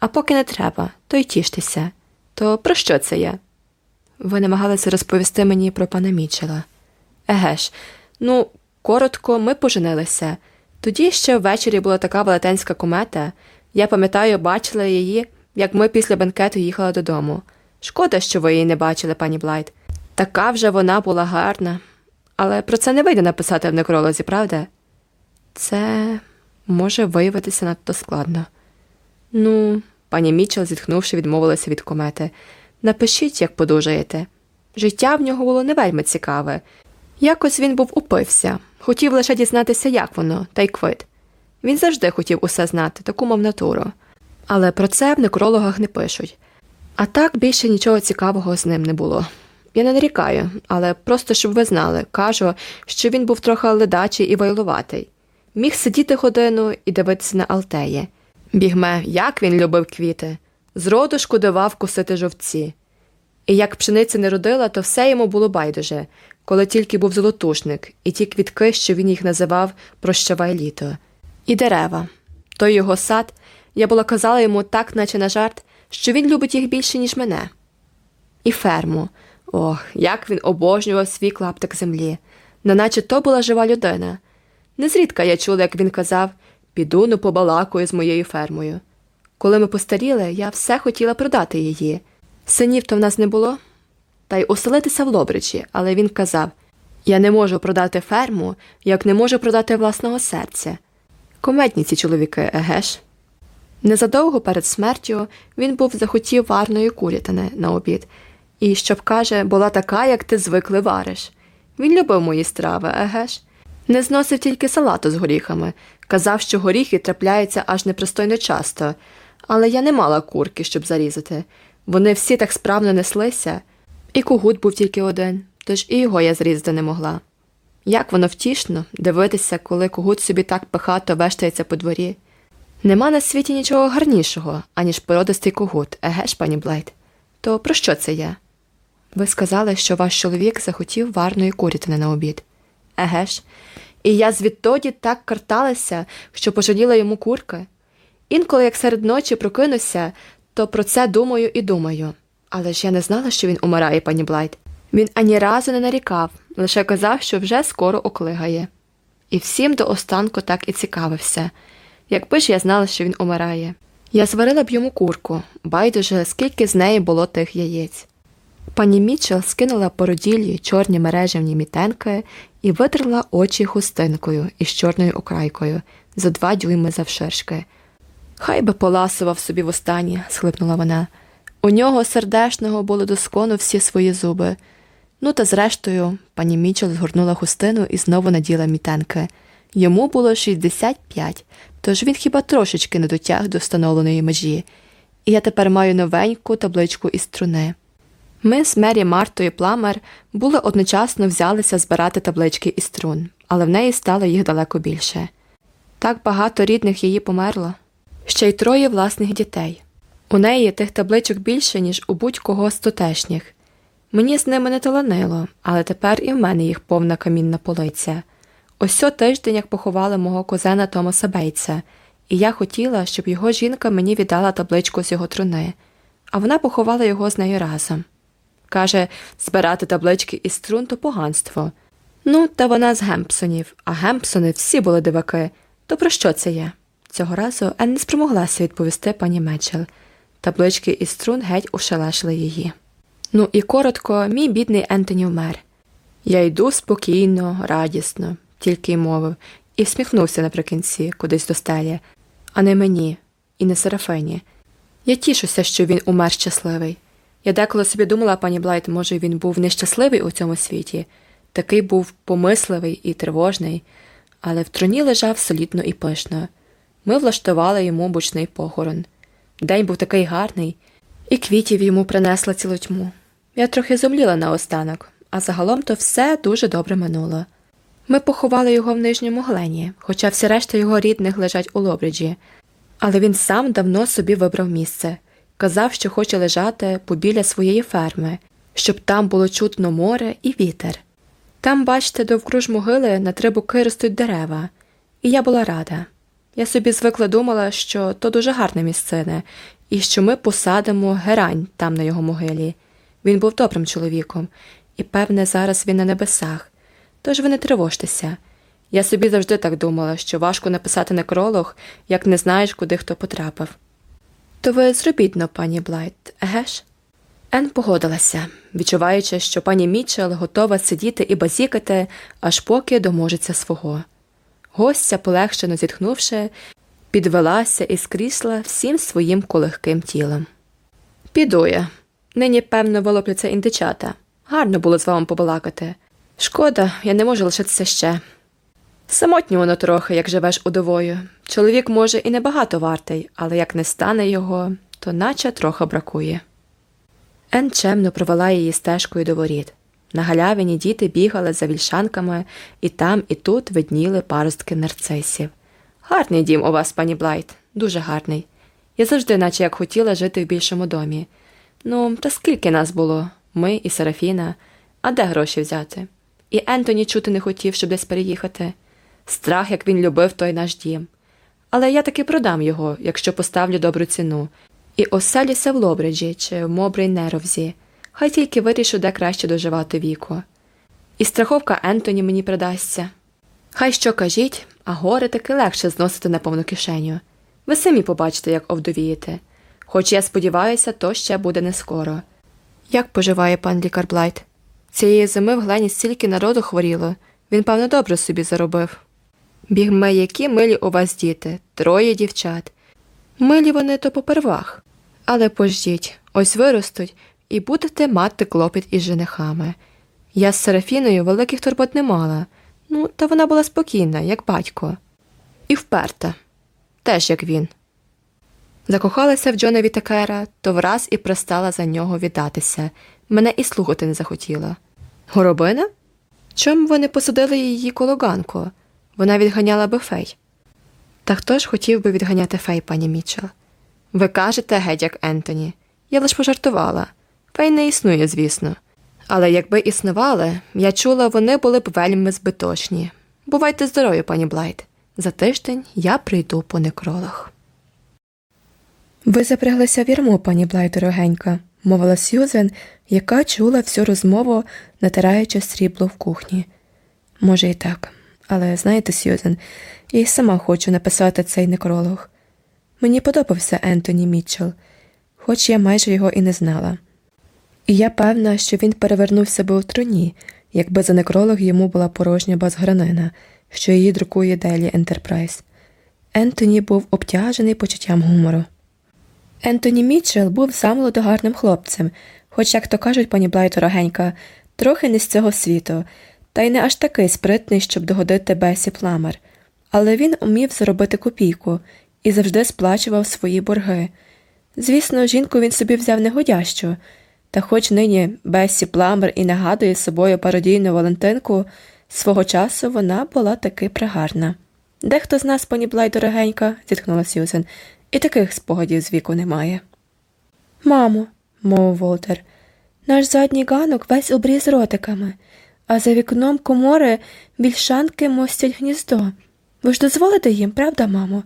а поки не треба, то й тіштеся. То про що це я? Ви намагалися розповісти мені про пана Мічела. Еге ж, ну, коротко, ми поженилися. Тоді ще ввечері була така велетенська комета. Я пам'ятаю, бачила її, як ми після бенкету їхали додому. Шкода, що ви її не бачили, пані Блайт. Така вже вона була гарна. Але про це не вийде написати в некролозі, правда? Це може виявитися надто складно. Ну, пані Мічел, зітхнувши, відмовилася від комети. Напишіть, як подужаєте. Життя в нього було не вельми цікаве. Якось він був упився, хотів лише дізнатися, як воно, та й квит. Він завжди хотів усе знати, таку мав натуру. Але про це в некрологах не пишуть. А так більше нічого цікавого з ним не було. Я не нарікаю, але просто щоб ви знали, кажу, що він був трохи ледачий і вайлуватий. Міг сидіти годину і дивитися на Алтеї. Бігме, як він любив квіти, зроду шкодував кусити жовці. І як пшениця не родила, то все йому було байдуже, коли тільки був золотушник, і ті квітки, що він їх називав Прощавай літо. І дерева. Той його сад, я була казала йому так, наче на жарт, що він любить їх більше, ніж мене. І ферму. Ох, як він обожнював свій клаптик землі, неначе то була жива людина. Незрідка я чула, як він казав піду ну побалакую з моєю фермою. Коли ми постаріли, я все хотіла продати її. Синів то в нас не було, та й оселитися в Лобричі, але він казав Я не можу продати ферму, як не можу продати власного серця. Комедні ці чоловіки, егеш? Незадовго перед смертю він був захотів варної курятини на обід, і, щоб каже, була така, як ти звикли вариш. Він любив мої страви, егеш? Не зносив тільки салату з горіхами, казав, що горіхи трапляються аж непристойно часто, але я не мала курки, щоб зарізати. Вони всі так справно неслися, і кугут був тільки один, тож і його я зрізати не могла. Як воно втішно дивитися, коли кугут собі так пихато вештається по дворі. Нема на світі нічого гарнішого, аніж породистий кугут, еге ж, пані Блайт? То про що це я? Ви сказали, що ваш чоловік захотів варної курятини на обід. Еге ж, і я звідтоді так карталася, що пожаліла йому курки. Інколи, як серед ночі прокинуся, то про це думаю і думаю. Але ж я не знала, що він умирає, пані Блайт. Він ані разу не нарікав, лише казав, що вже скоро оклигає. І всім до останку так і цікавився. Якби ж я знала, що він умирає. Я зварила б йому курку, байдуже, скільки з неї було тих яєць. Пані Мічел скинула породілі чорні мережевні мітенки і витерла очі хустинкою із чорною окрайкою за два дюйми завширшки. Хай би поласував собі востаннє, схлипнула вона. У нього сердешного було до скону всі свої зуби. Ну та зрештою, пані Мічел згорнула хустину і знову наділа мітенки. Йому було 65, тож він хіба трошечки не дотяг до встановленої межі. І я тепер маю новеньку табличку із струни. Ми з Мері Мартою Пламер були одночасно взялися збирати таблички із струн, але в неї стало їх далеко більше. Так багато рідних її померло, ще й троє власних дітей. У неї тих табличок більше, ніж у будь-кого з тутешніх. Мені з ними не таланило, але тепер і в мене їх повна камінна полиця. Ось цього тиждень, як поховали мого кузена Томаса Бейтса, і я хотіла, щоб його жінка мені віддала табличку з його труни, а вона поховала його з нею разом. Каже, збирати таблички із струн то поганство. Ну, та вона з Гемпсонів, а Гемпсони всі були диваки. То про що це є? Цього разу Ен не спромоглася відповісти пані Мечел. Таблички із струн геть ушелешили її. Ну і коротко, мій бідний Ентоні вмер. Я йду спокійно, радісно, тільки й мовив, і всміхнувся наприкінці, кудись до стелі, а не мені, і не Серафині. Я тішуся, що він умер щасливий. Я деколи собі думала, пані Блайт, може, він був нещасливий у цьому світі, такий був помисливий і тривожний, але в троні лежав солідно і пишно. Ми влаштували йому бучний похорон. День був такий гарний, і квітів йому принесла цілу тьму. Я трохи зумліла наостанок, а загалом то все дуже добре минуло. Ми поховали його в нижньому глені, хоча всі решта його рідних лежать у Лобриджі, але він сам давно собі вибрав місце. Казав, що хоче лежати побіля своєї ферми, щоб там було чутно море і вітер. Там, бачите, довкруж могили на три боки ростуть дерева, і я була рада. Я собі звикла думала, що то дуже гарне місцине, і що ми посадимо герань там на його могилі. Він був добрим чоловіком, і, певне, зараз він на небесах. Тож ви не тривожтеся. Я собі завжди так думала, що важко написати некролог, як не знаєш, куди хто потрапив. То ви зробіть но, пані Блайт, еге ж? Ен погодилася, відчуваючи, що пані Мічел готова сидіти і базікати, аж поки доможеться свого. Гостя, полегшено зітхнувши, підвелася із крісла всім своїм колегким тілом. Піду я. Нині, певно, вилопляться індичата. Гарно було з вами побалакати. Шкода, я не можу лишитися ще. Самотньо воно трохи, як живеш удовою. Чоловік, може, і небагато вартий, але як не стане його, то наче трохи бракує. Ен чемно провела її стежкою до воріт. На галявині діти бігали за вільшанками, і там, і тут видніли паростки нарцисів. Гарний дім у вас, пані Блайт, дуже гарний. Я завжди, наче як хотіла жити в більшому домі. Ну, та скільки нас було? Ми і Серафіна. А де гроші взяти? І Ентоні чути не хотів, щоб десь переїхати. Страх, як він любив той наш дім. Але я таки продам його, якщо поставлю добру ціну, і оселюся в Лобриджі чи в Мобрей Неровзі. Хай тільки вирішу, де краще доживати віку. І страховка Ентоні мені придасться. Хай що кажіть, а горе таки легше зносити на повну кишеню. Ви самі побачите, як овдовієте. Хоч я сподіваюся, то ще буде не скоро. Як поживає пан лікар Блайт? Цієї зими в глені стільки народу хворіло, він, певно, добре собі заробив. Бігме, які милі у вас діти, троє дівчат. Милі вони то попервах. Але пождіть, ось виростуть і будете мати клопіт із женихами. Я з Серафіною великих турбот не мала, ну, та вона була спокійна, як батько, і вперта, теж як він. Закохалася в Джона Вітакера, то враз і пристала за нього віддатися, мене і слухати не захотіла. Горобина? Чому вони посадили її коло ганку? Вона відганяла би фей. Та хто ж хотів би відганяти фей, пані Мічел? Ви кажете, геть як Ентоні. Я лиш пожартувала. Фей не існує, звісно. Але якби існували, я чула, вони були б вельми збиточні. Бувайте здорові, пані Блайт. За тиждень я прийду по некролах. Ви запряглися в ярмо, пані Блайт, дорогенька, мовила Сьюзен, яка чула всю розмову, натираючи срібло в кухні. Може, і так, але знаєте, Сьюзен, я й сама хочу написати цей некролог. Мені подобався Ентоні Мітчелл, хоч я майже його і не знала. І я певна, що він перевернувся би у труні, якби за некролог йому була порожня базгранина, що її друкує Делі Ентерпрайз. Ентоні був обтяжений почуттям гумору. Ентоні Мітчелл був замолоду гарним хлопцем, хоч, як то кажуть, пані Блайт дорогенька, трохи не з цього світу, та й не аж такий спритний, щоб догодити Бесі Пламер. Але він умів заробити копійку і завжди сплачував свої борги. Звісно, жінку він собі взяв негодящу, та хоч нині Бесі Пламер і нагадує собою пародійну Валентинку, свого часу вона була таки пригарна. Дехто з нас, пані Блай, дорогенька, зітхнула Сьюзен, і таких спогадів з віку немає. Мамо, мовив Волтер, наш задній ганок весь обріз ротиками, а за вікном комори більшанки мостять гніздо. Ви ж дозволите їм, правда, мамо?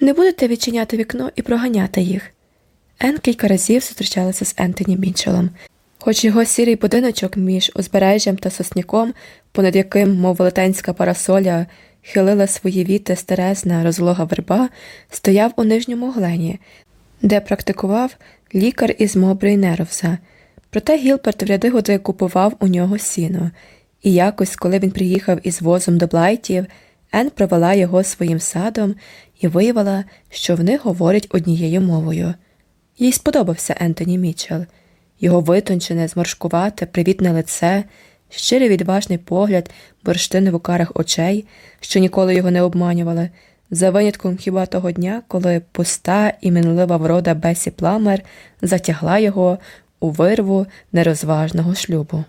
Не будете відчиняти вікно і проганяти їх. Ен кілька разів зустрічалася з Ентоні Мітчелом. Хоч його сірий будиночок між узбережжям та сосняком, понад яким, мов велетенська парасоля, хилила свої віти старезна розлога верба, стояв у нижньому глені, де практикував лікар із Мобрей Неровса. Проте Гілберт в ряди годи купував у нього сіно, і якось, коли він приїхав із возом до Блайтів, Ен провела його своїм садом і виявила, що в них говорять однією мовою. Їй сподобався Ентоні Мітчелл. Його витончене, зморшкувате, привітне лице, щирий відважний погляд, бурштини в окарах очей, що ніколи його не обманювали, за винятком хіба того дня, коли пуста і минулива врода Бесі Пламер затягла його у вирву нерозважного шлюбу.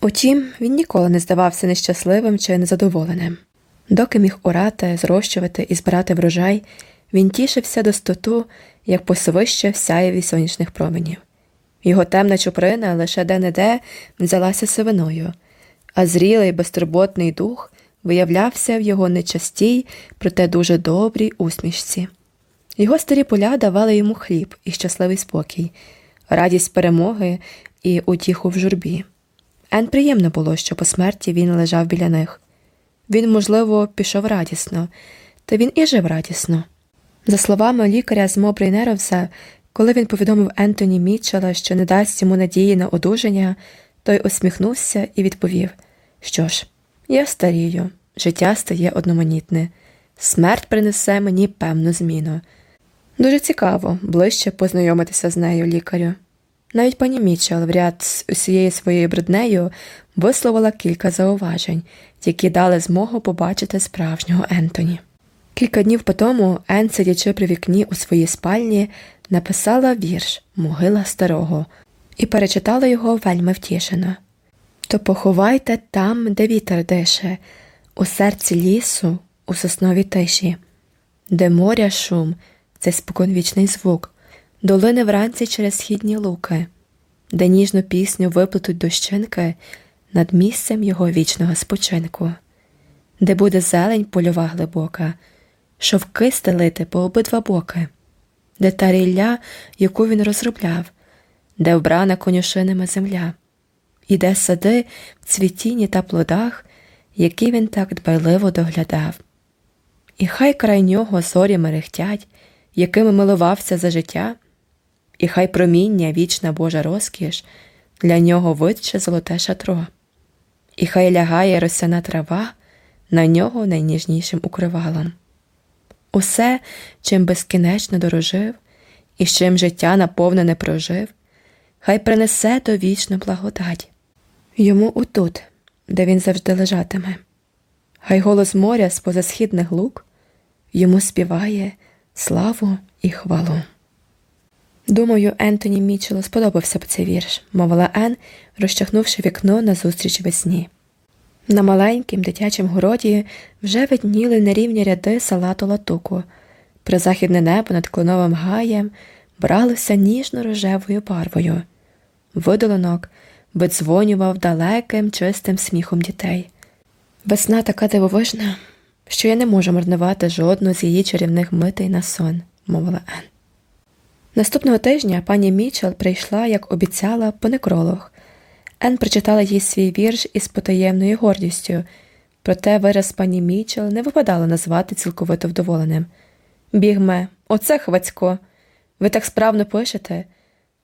Утім, він ніколи не здавався нещасливим чи незадоволеним. Доки міг орати, зрощувати і збирати врожай, він тішився достоту, як посовище в сяєві сонячних променів. Його темна чуприна лише де-не-де взялася сивиною, а зрілий безтурботний дух виявлявся в його нечастій, проте дуже добрій усмішці. Його старі поля давали йому хліб і щасливий спокій, радість перемоги і утіху в журбі. Ен приємно було, що по смерті він лежав біля них. Він, можливо, пішов радісно, та він і жив радісно. За словами лікаря з Мобрейнеровса, коли він повідомив Ентоні Мітчела, що не дасть йому надії на одужання, той усміхнувся і відповів: Що ж, я старію, життя стає одноманітне, смерть принесе мені певну зміну. Дуже цікаво ближче познайомитися з нею лікарю. Навіть пані Мітчел в ряд з усією своєю бруднею висловила кілька зауважень, які дали змогу побачити справжнього Ентоні. Кілька днів по тому Ен, сидячи при вікні у своїй спальні, написала вірш Могила старого і перечитала його вельми втішено. То поховайте там, де вітер дише, у серці лісу, у сосновій тиші, де моря шум, це споконвічний звук, долини вранці через східні луки, де ніжну пісню виплетуть дощинки над місцем його вічного спочинку, де буде зелень польова глибока, шовки стелити по обидва боки де та рілля, яку він розробляв, де вбрана конюшинами земля, і де сади в цвітінні та плодах, які він так дбайливо доглядав. І хай край нього зорі мерехтять, якими милувався за життя, і хай проміння вічна Божа розкіш для нього витче золоте шатро, і хай лягає росяна трава на нього найніжнішим укривалом. Усе, чим безкінечно дорожив, і з чим життя наповнене прожив, хай принесе то вічну благодать йому отут, де він завжди лежатиме, хай голос моря з позасхідних лук йому співає славу і хвалу. Думаю, Ентоні Мічелу сподобався б цей вірш, мовила Ен, розчахнувши вікно назустріч весні. На маленькім дитячім городі вже видніли нерівні ряди салату латуку. Призахідне небо над клоновим гаєм бралося ніжно-рожевою барвою. Видолонок видзвонював далеким, чистим сміхом дітей. Весна така дивовижна, що я не можу марнувати жодну з її чарівних митей на сон, мовила Ен. Наступного тижня пані Мічел прийшла, як обіцяла, по некролог. Ен прочитала їй свій вірш із потаємною гордістю, проте вираз пані Мічел не випадало назвати цілковито вдоволеним. Бігме, оце хвацько. Ви так справно пишете?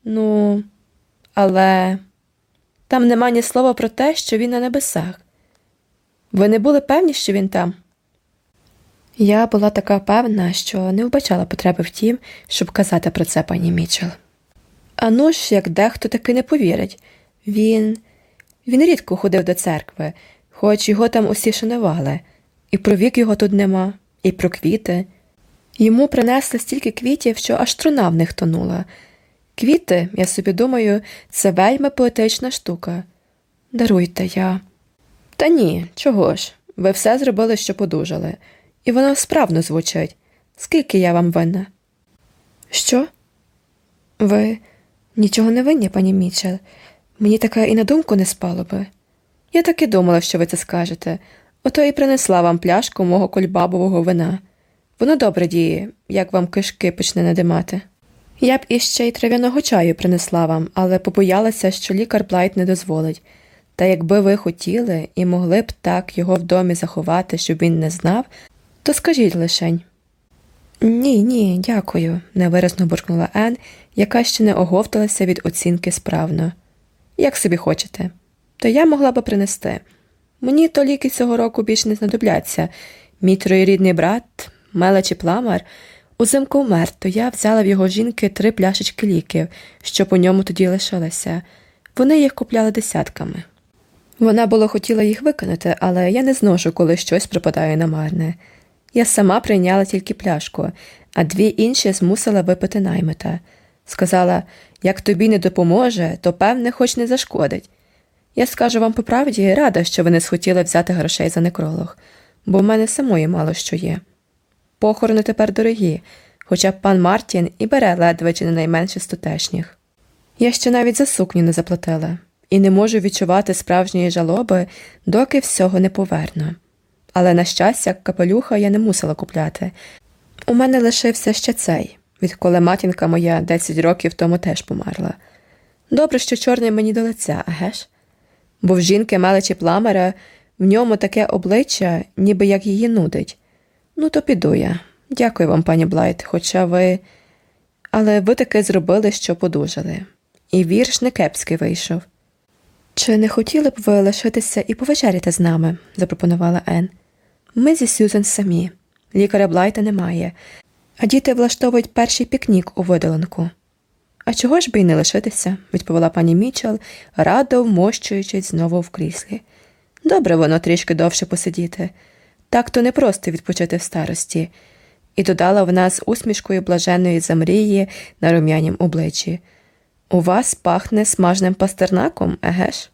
Ну, але там нема ні слова про те, що він на небесах. Ви не були певні, що він там? Я була така певна, що не вбачала потреби в тім, щоб казати про це пані Мічел. А ну ж, як дехто таки не повірить. Він Він рідко ходив до церкви, хоч його там усі шанували, і про вік його тут нема, і про квіти. Йому принесли стільки квітів, що аж труна в них тонула. Квіти, я собі думаю, це вельми поетична штука. Даруйте я. Та ні, чого ж? Ви все зробили, що подужали, і воно справно звучить. Скільки я вам винна? Що? Ви нічого не винні, пані Мічел. Мені таке і на думку не спало би. Я так і думала, що ви це скажете, ото і принесла вам пляшку мого кольбабового вина. Воно добре діє, як вам кишки почне надимати. Я б іще й трав'яного чаю принесла вам, але побоялася, що лікар Блайт не дозволить. Та якби ви хотіли і могли б так його в домі заховати, щоб він не знав, то скажіть лишень. Ні, ні, дякую, невиразно буркнула Ен, яка ще не оговталася від оцінки справно. Як собі хочете, то я могла би принести. Мені то ліки цього року більш не знадобляться. Мій троєрідний брат, Мелечі Пламар, узимку вмер, то я взяла в його жінки три пляшечки ліків, що по ньому тоді лишилися. Вони їх купляли десятками. Вона було хотіла їх виконати, але я не зношу, коли щось припадає на марне. Я сама прийняла тільки пляшку, а дві інші змусила випити наймита. Сказала як тобі не допоможе, то певне, хоч не зашкодить. Я скажу вам по правді, рада, що ви не схотіли взяти грошей за некролог, бо в мене самої мало що є. Похорони тепер дорогі, хоча б пан Мартін і бере ледве чи не найменше стотешніх. Я ще навіть за сукню не заплатила і не можу відчувати справжньої жалоби, доки всього не поверну. Але, на щастя, капелюха я не мусила купляти. У мене лишився ще цей, відколи матінка моя 10 років тому теж померла. Добре, що чорний мені до лиця, аге ж? Бо в жінки мелечі пламера в ньому таке обличчя, ніби як її нудить. Ну, то піду я. Дякую вам, пані Блайт, хоча ви. Але ви таки зробили, що подужали. І вірш не кепський вийшов. Чи не хотіли б ви лишитися і повечеряти з нами? запропонувала Ен. Ми зі Сюзен самі. Лікаря Блайта немає, а діти влаштовують перший пікнік у видоленку. А чого ж би й не лишитися, відповіла пані Мічел, радо вмощуючись знову в кріслі. Добре воно трішки довше посидіти. Так то не просто відпочити в старості, і додала вона з усмішкою блаженної замрії на рум'янім обличчі. У вас пахне смажним пастернаком, еге ж?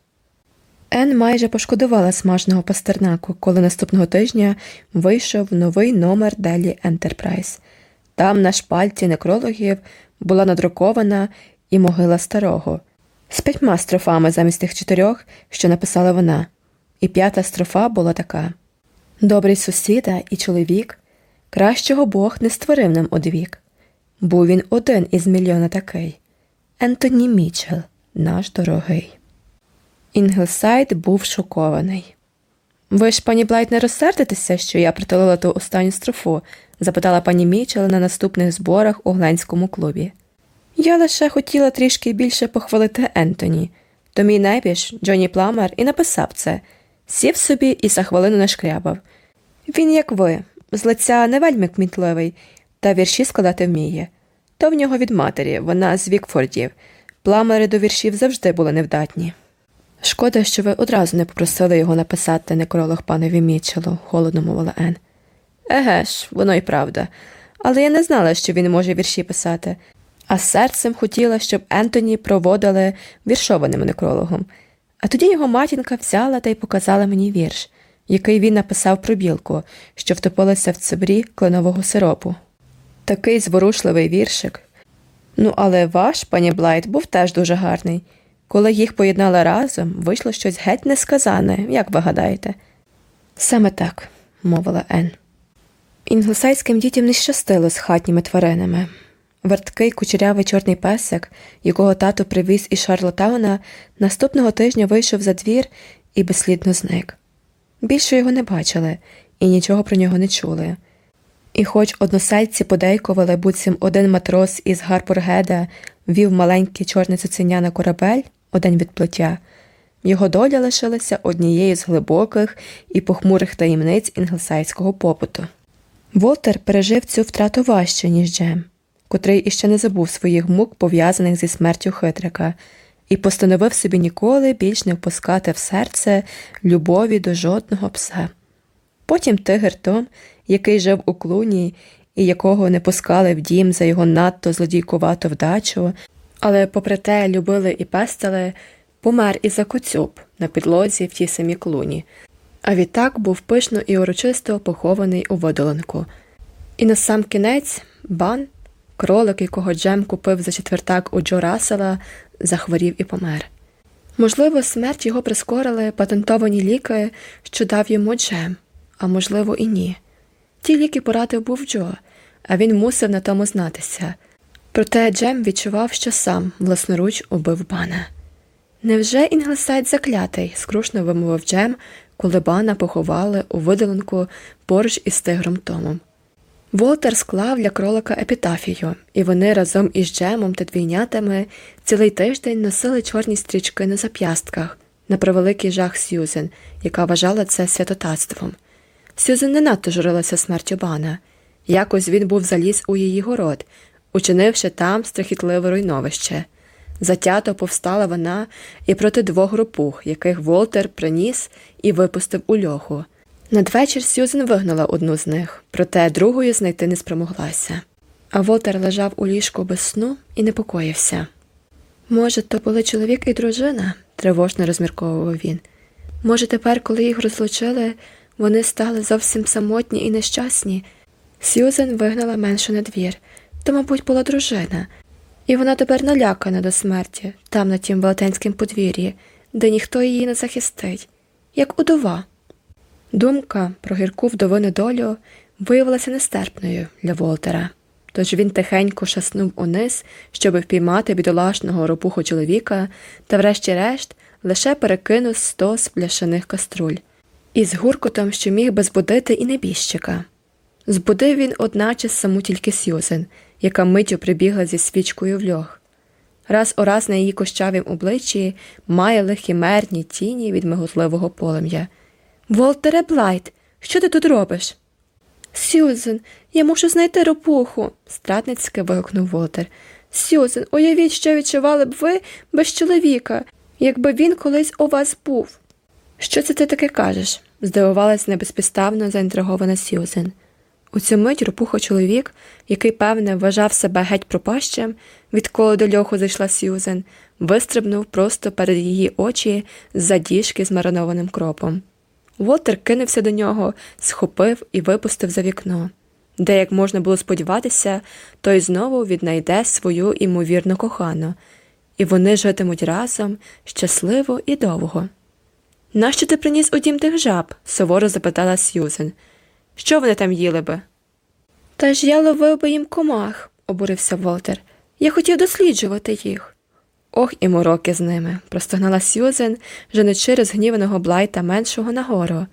Ен майже пошкодувала смажного пастернаку, коли наступного тижня вийшов новий номер Делі Ентерпрайз. Там на шпальті некрологів була надрукована і могила старого, з п'ятьма строфами замість тих чотирьох, що написала вона, і п'ята строфа була така Добрий сусіда і чоловік, кращого Бог не створив нам одвік. Був він один із мільйона такий. Ентоні Мічел, наш дорогий. Інгелсайд був шокований. Ви ж, пані Блайт, не розсердитеся, що я притулила ту останню строфу? Запитала пані Мічел на наступних зборах у Гленському клубі. Я лише хотіла трішки більше похвалити Ентоні, то мій небіж, Джонні Пламер, і написав це, сів собі і за хвилину нашкрябав. Він, як ви, з лиця не вельми кмітливий, та вірші складати вміє. То в нього від матері, вона з Вікфордів. Пламери до віршів завжди були невдатні. Шкода, що ви одразу не попросили його написати некролог панові Мічелу, холодно мовила Ен. Еге ж, воно й правда. Але я не знала, що він може вірші писати, а серцем хотіла, щоб Ентоні проводили віршованим некрологом. А тоді його матінка взяла та й показала мені вірш, який він написав про білку, що втопилася в цебрі кленового сиропу. Такий зворушливий віршик. Ну, але ваш, пані Блайт, був теж дуже гарний. Коли їх поєднали разом, вийшло щось геть несказане, як ви гадаєте? Саме так, мовила Ен. Інглосайським дітям не щастило з хатніми тваринами. Верткий кучерявий чорний песик, якого тато привіз із Шарлотауна, наступного тижня вийшов за двір і безслідно зник. Більше його не бачили і нічого про нього не чули. І хоч односельці подейкували, буцім один матрос із Гарпургеда вів маленький чорний цуценя на корабель у день відплиття, його доля лишилася однією з глибоких і похмурих таємниць інглсайського попиту. Волтер пережив цю втрату важче, ніж Джем, котрий іще не забув своїх мук, пов'язаних зі смертю хитрика, і постановив собі ніколи більш не впускати в серце любові до жодного пса. Потім тигр Том, який жив у клуні і якого не пускали в дім за його надто злодійкувату вдачу, але, попри те, любили і пестили, помер із за коцюб на підлозі в тій самій клуні, а відтак був пишно і урочисто похований у водоланку. І на сам кінець бан, кролик, якого Джем купив за четвертак у Джо Рассела, захворів і помер. Можливо, смерть його прискорили патентовані ліки, що дав йому Джем, а можливо, і ні. Ті ліки порадив був Джо, а він мусив на тому знатися. Проте Джем відчував, що сам власноруч убив бана. Невже Інглесайд заклятий? скрушно вимовив Джем, коли бана поховали у видаленку поруч із тигром Томом. Волтер склав для кролика епітафію, і вони разом із Джемом та двійнятами цілий тиждень носили чорні стрічки на зап'ястках, на превеликий жах Сьюзен, яка вважала це святотатством. Сьюзен не надто журилася смертю бана. Якось він був заліз у її город, учинивши там страхітливе руйновище. Затято повстала вона і проти двох ропух, яких Волтер приніс і випустив у льоху. Надвечір Сюзен вигнала одну з них, проте другої знайти не спромоглася. А Волтер лежав у ліжку без сну і непокоївся. Може, то були чоловік і дружина, тривожно розмірковував він. Може, тепер, коли їх розлучили, вони стали зовсім самотні і нещасні. Сюзен вигнала меншу на двір, то, мабуть, була дружина, і вона тепер налякана до смерті, там, на тім велетенськім подвір'ї, де ніхто її не захистить, як удова. Думка про гірку вдовину долю виявилася нестерпною для Волтера, тож він тихенько шаснув униз, щоб впіймати бідолашного ропуху чоловіка та, врешті-решт, лише перекинув сто пляшаних каструль, із гуркотом, що міг би збудити і небіжчика. Збудив він, одначе, саму тільки Сьюзен, яка миттю прибігла зі свічкою в льох. Раз у раз на її кощавім обличчі маяли химерні тіні від миготливого полум'я. Волтере Блайт, що ти тут робиш? Сюзен, я мушу знайти ропуху, страдницьки вигукнув Волтер. Сюзен, уявіть, що відчували б ви без чоловіка, якби він колись у вас був. Що це ти таке кажеш? здивувалась небезпідставно заінтригована Сюзен. У цю мить ропухо чоловік, який, певне, вважав себе геть пропащим, відколи до льоху зайшла Сюзен, вистрибнув просто перед її очі з-за діжки з маринованим кропом. Волтер кинувся до нього, схопив і випустив за вікно, де, як можна було сподіватися, той знову віднайде свою імовірну кохану, і вони житимуть разом щасливо і довго. Нащо ти приніс у дім тих жаб? суворо запитала Сьюзен. Що вони там їли би? Та ж я ловив би їм комах, обурився Волтер. Я хотів досліджувати їх. Ох і мороки з ними, простогнала Сьюзен, женучи розгніваного блайта меншого нагору,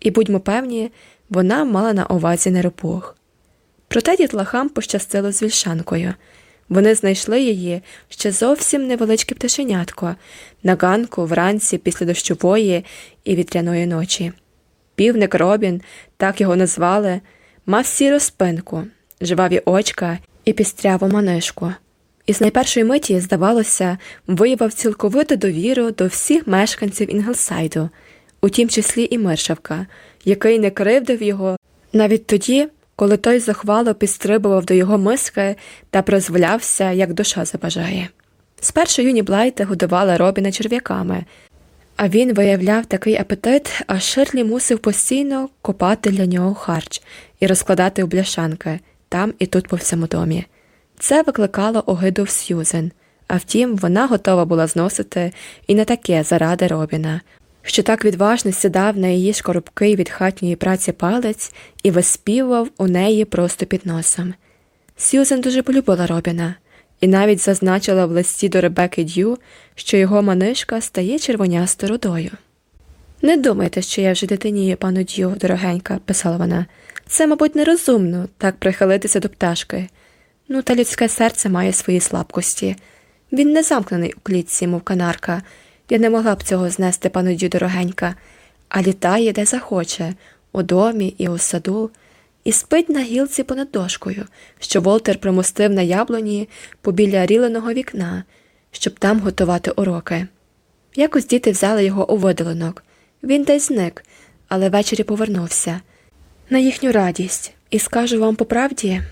і будьмо певні, вона мала на увазі неропух. Проте дітлахам пощастило з вільшанкою. Вони знайшли її ще зовсім невеличке пташенятко на ганку вранці після дощової і вітряної ночі. Півник Робін, так його назвали, мав сіру спинку, жваві очка і пістряву манишку і з найпершої миті, здавалося, виявив цілковиту довіру до всіх мешканців Інгелсайду, у тім числі і Миршавка, який не кривдив його навіть тоді, коли той захвало підстрибував до його миски та прозволявся, як душа забажає. Спершу юні Блайти годували Робіна черв'яками, а він виявляв такий апетит, аж Ширлі мусив постійно копати для нього харч і розкладати у бляшанки там і тут по всьому домі. Це викликало огиду в Сьюзен, а втім, вона готова була зносити і не таке заради Робіна, що так відважно сідав на її шкоробкий від хатньої праці палець і виспівував у неї просто під носом. Сьюзен дуже полюбила Робіна і навіть зазначила в листі до Ребекки Дю, що його манишка стає червонясто рудою. Не думайте, що я вже дитинію, пану Дю, дорогенька, писала вона. Це, мабуть, нерозумно так прихилитися до пташки. Ну, та людське серце має свої слабкості. Він не замкнений у клітці, мов канарка. Я не могла б цього знести, пану дорогенька, а літає, де захоче, у домі і у саду. І спить на гілці понад дошкою, що Волтер примостив на яблуні побіля ріленого вікна, щоб там готувати уроки. Якось діти взяли його у видолинок. Він десь зник, але ввечері повернувся. На їхню радість, і скажу вам по правді,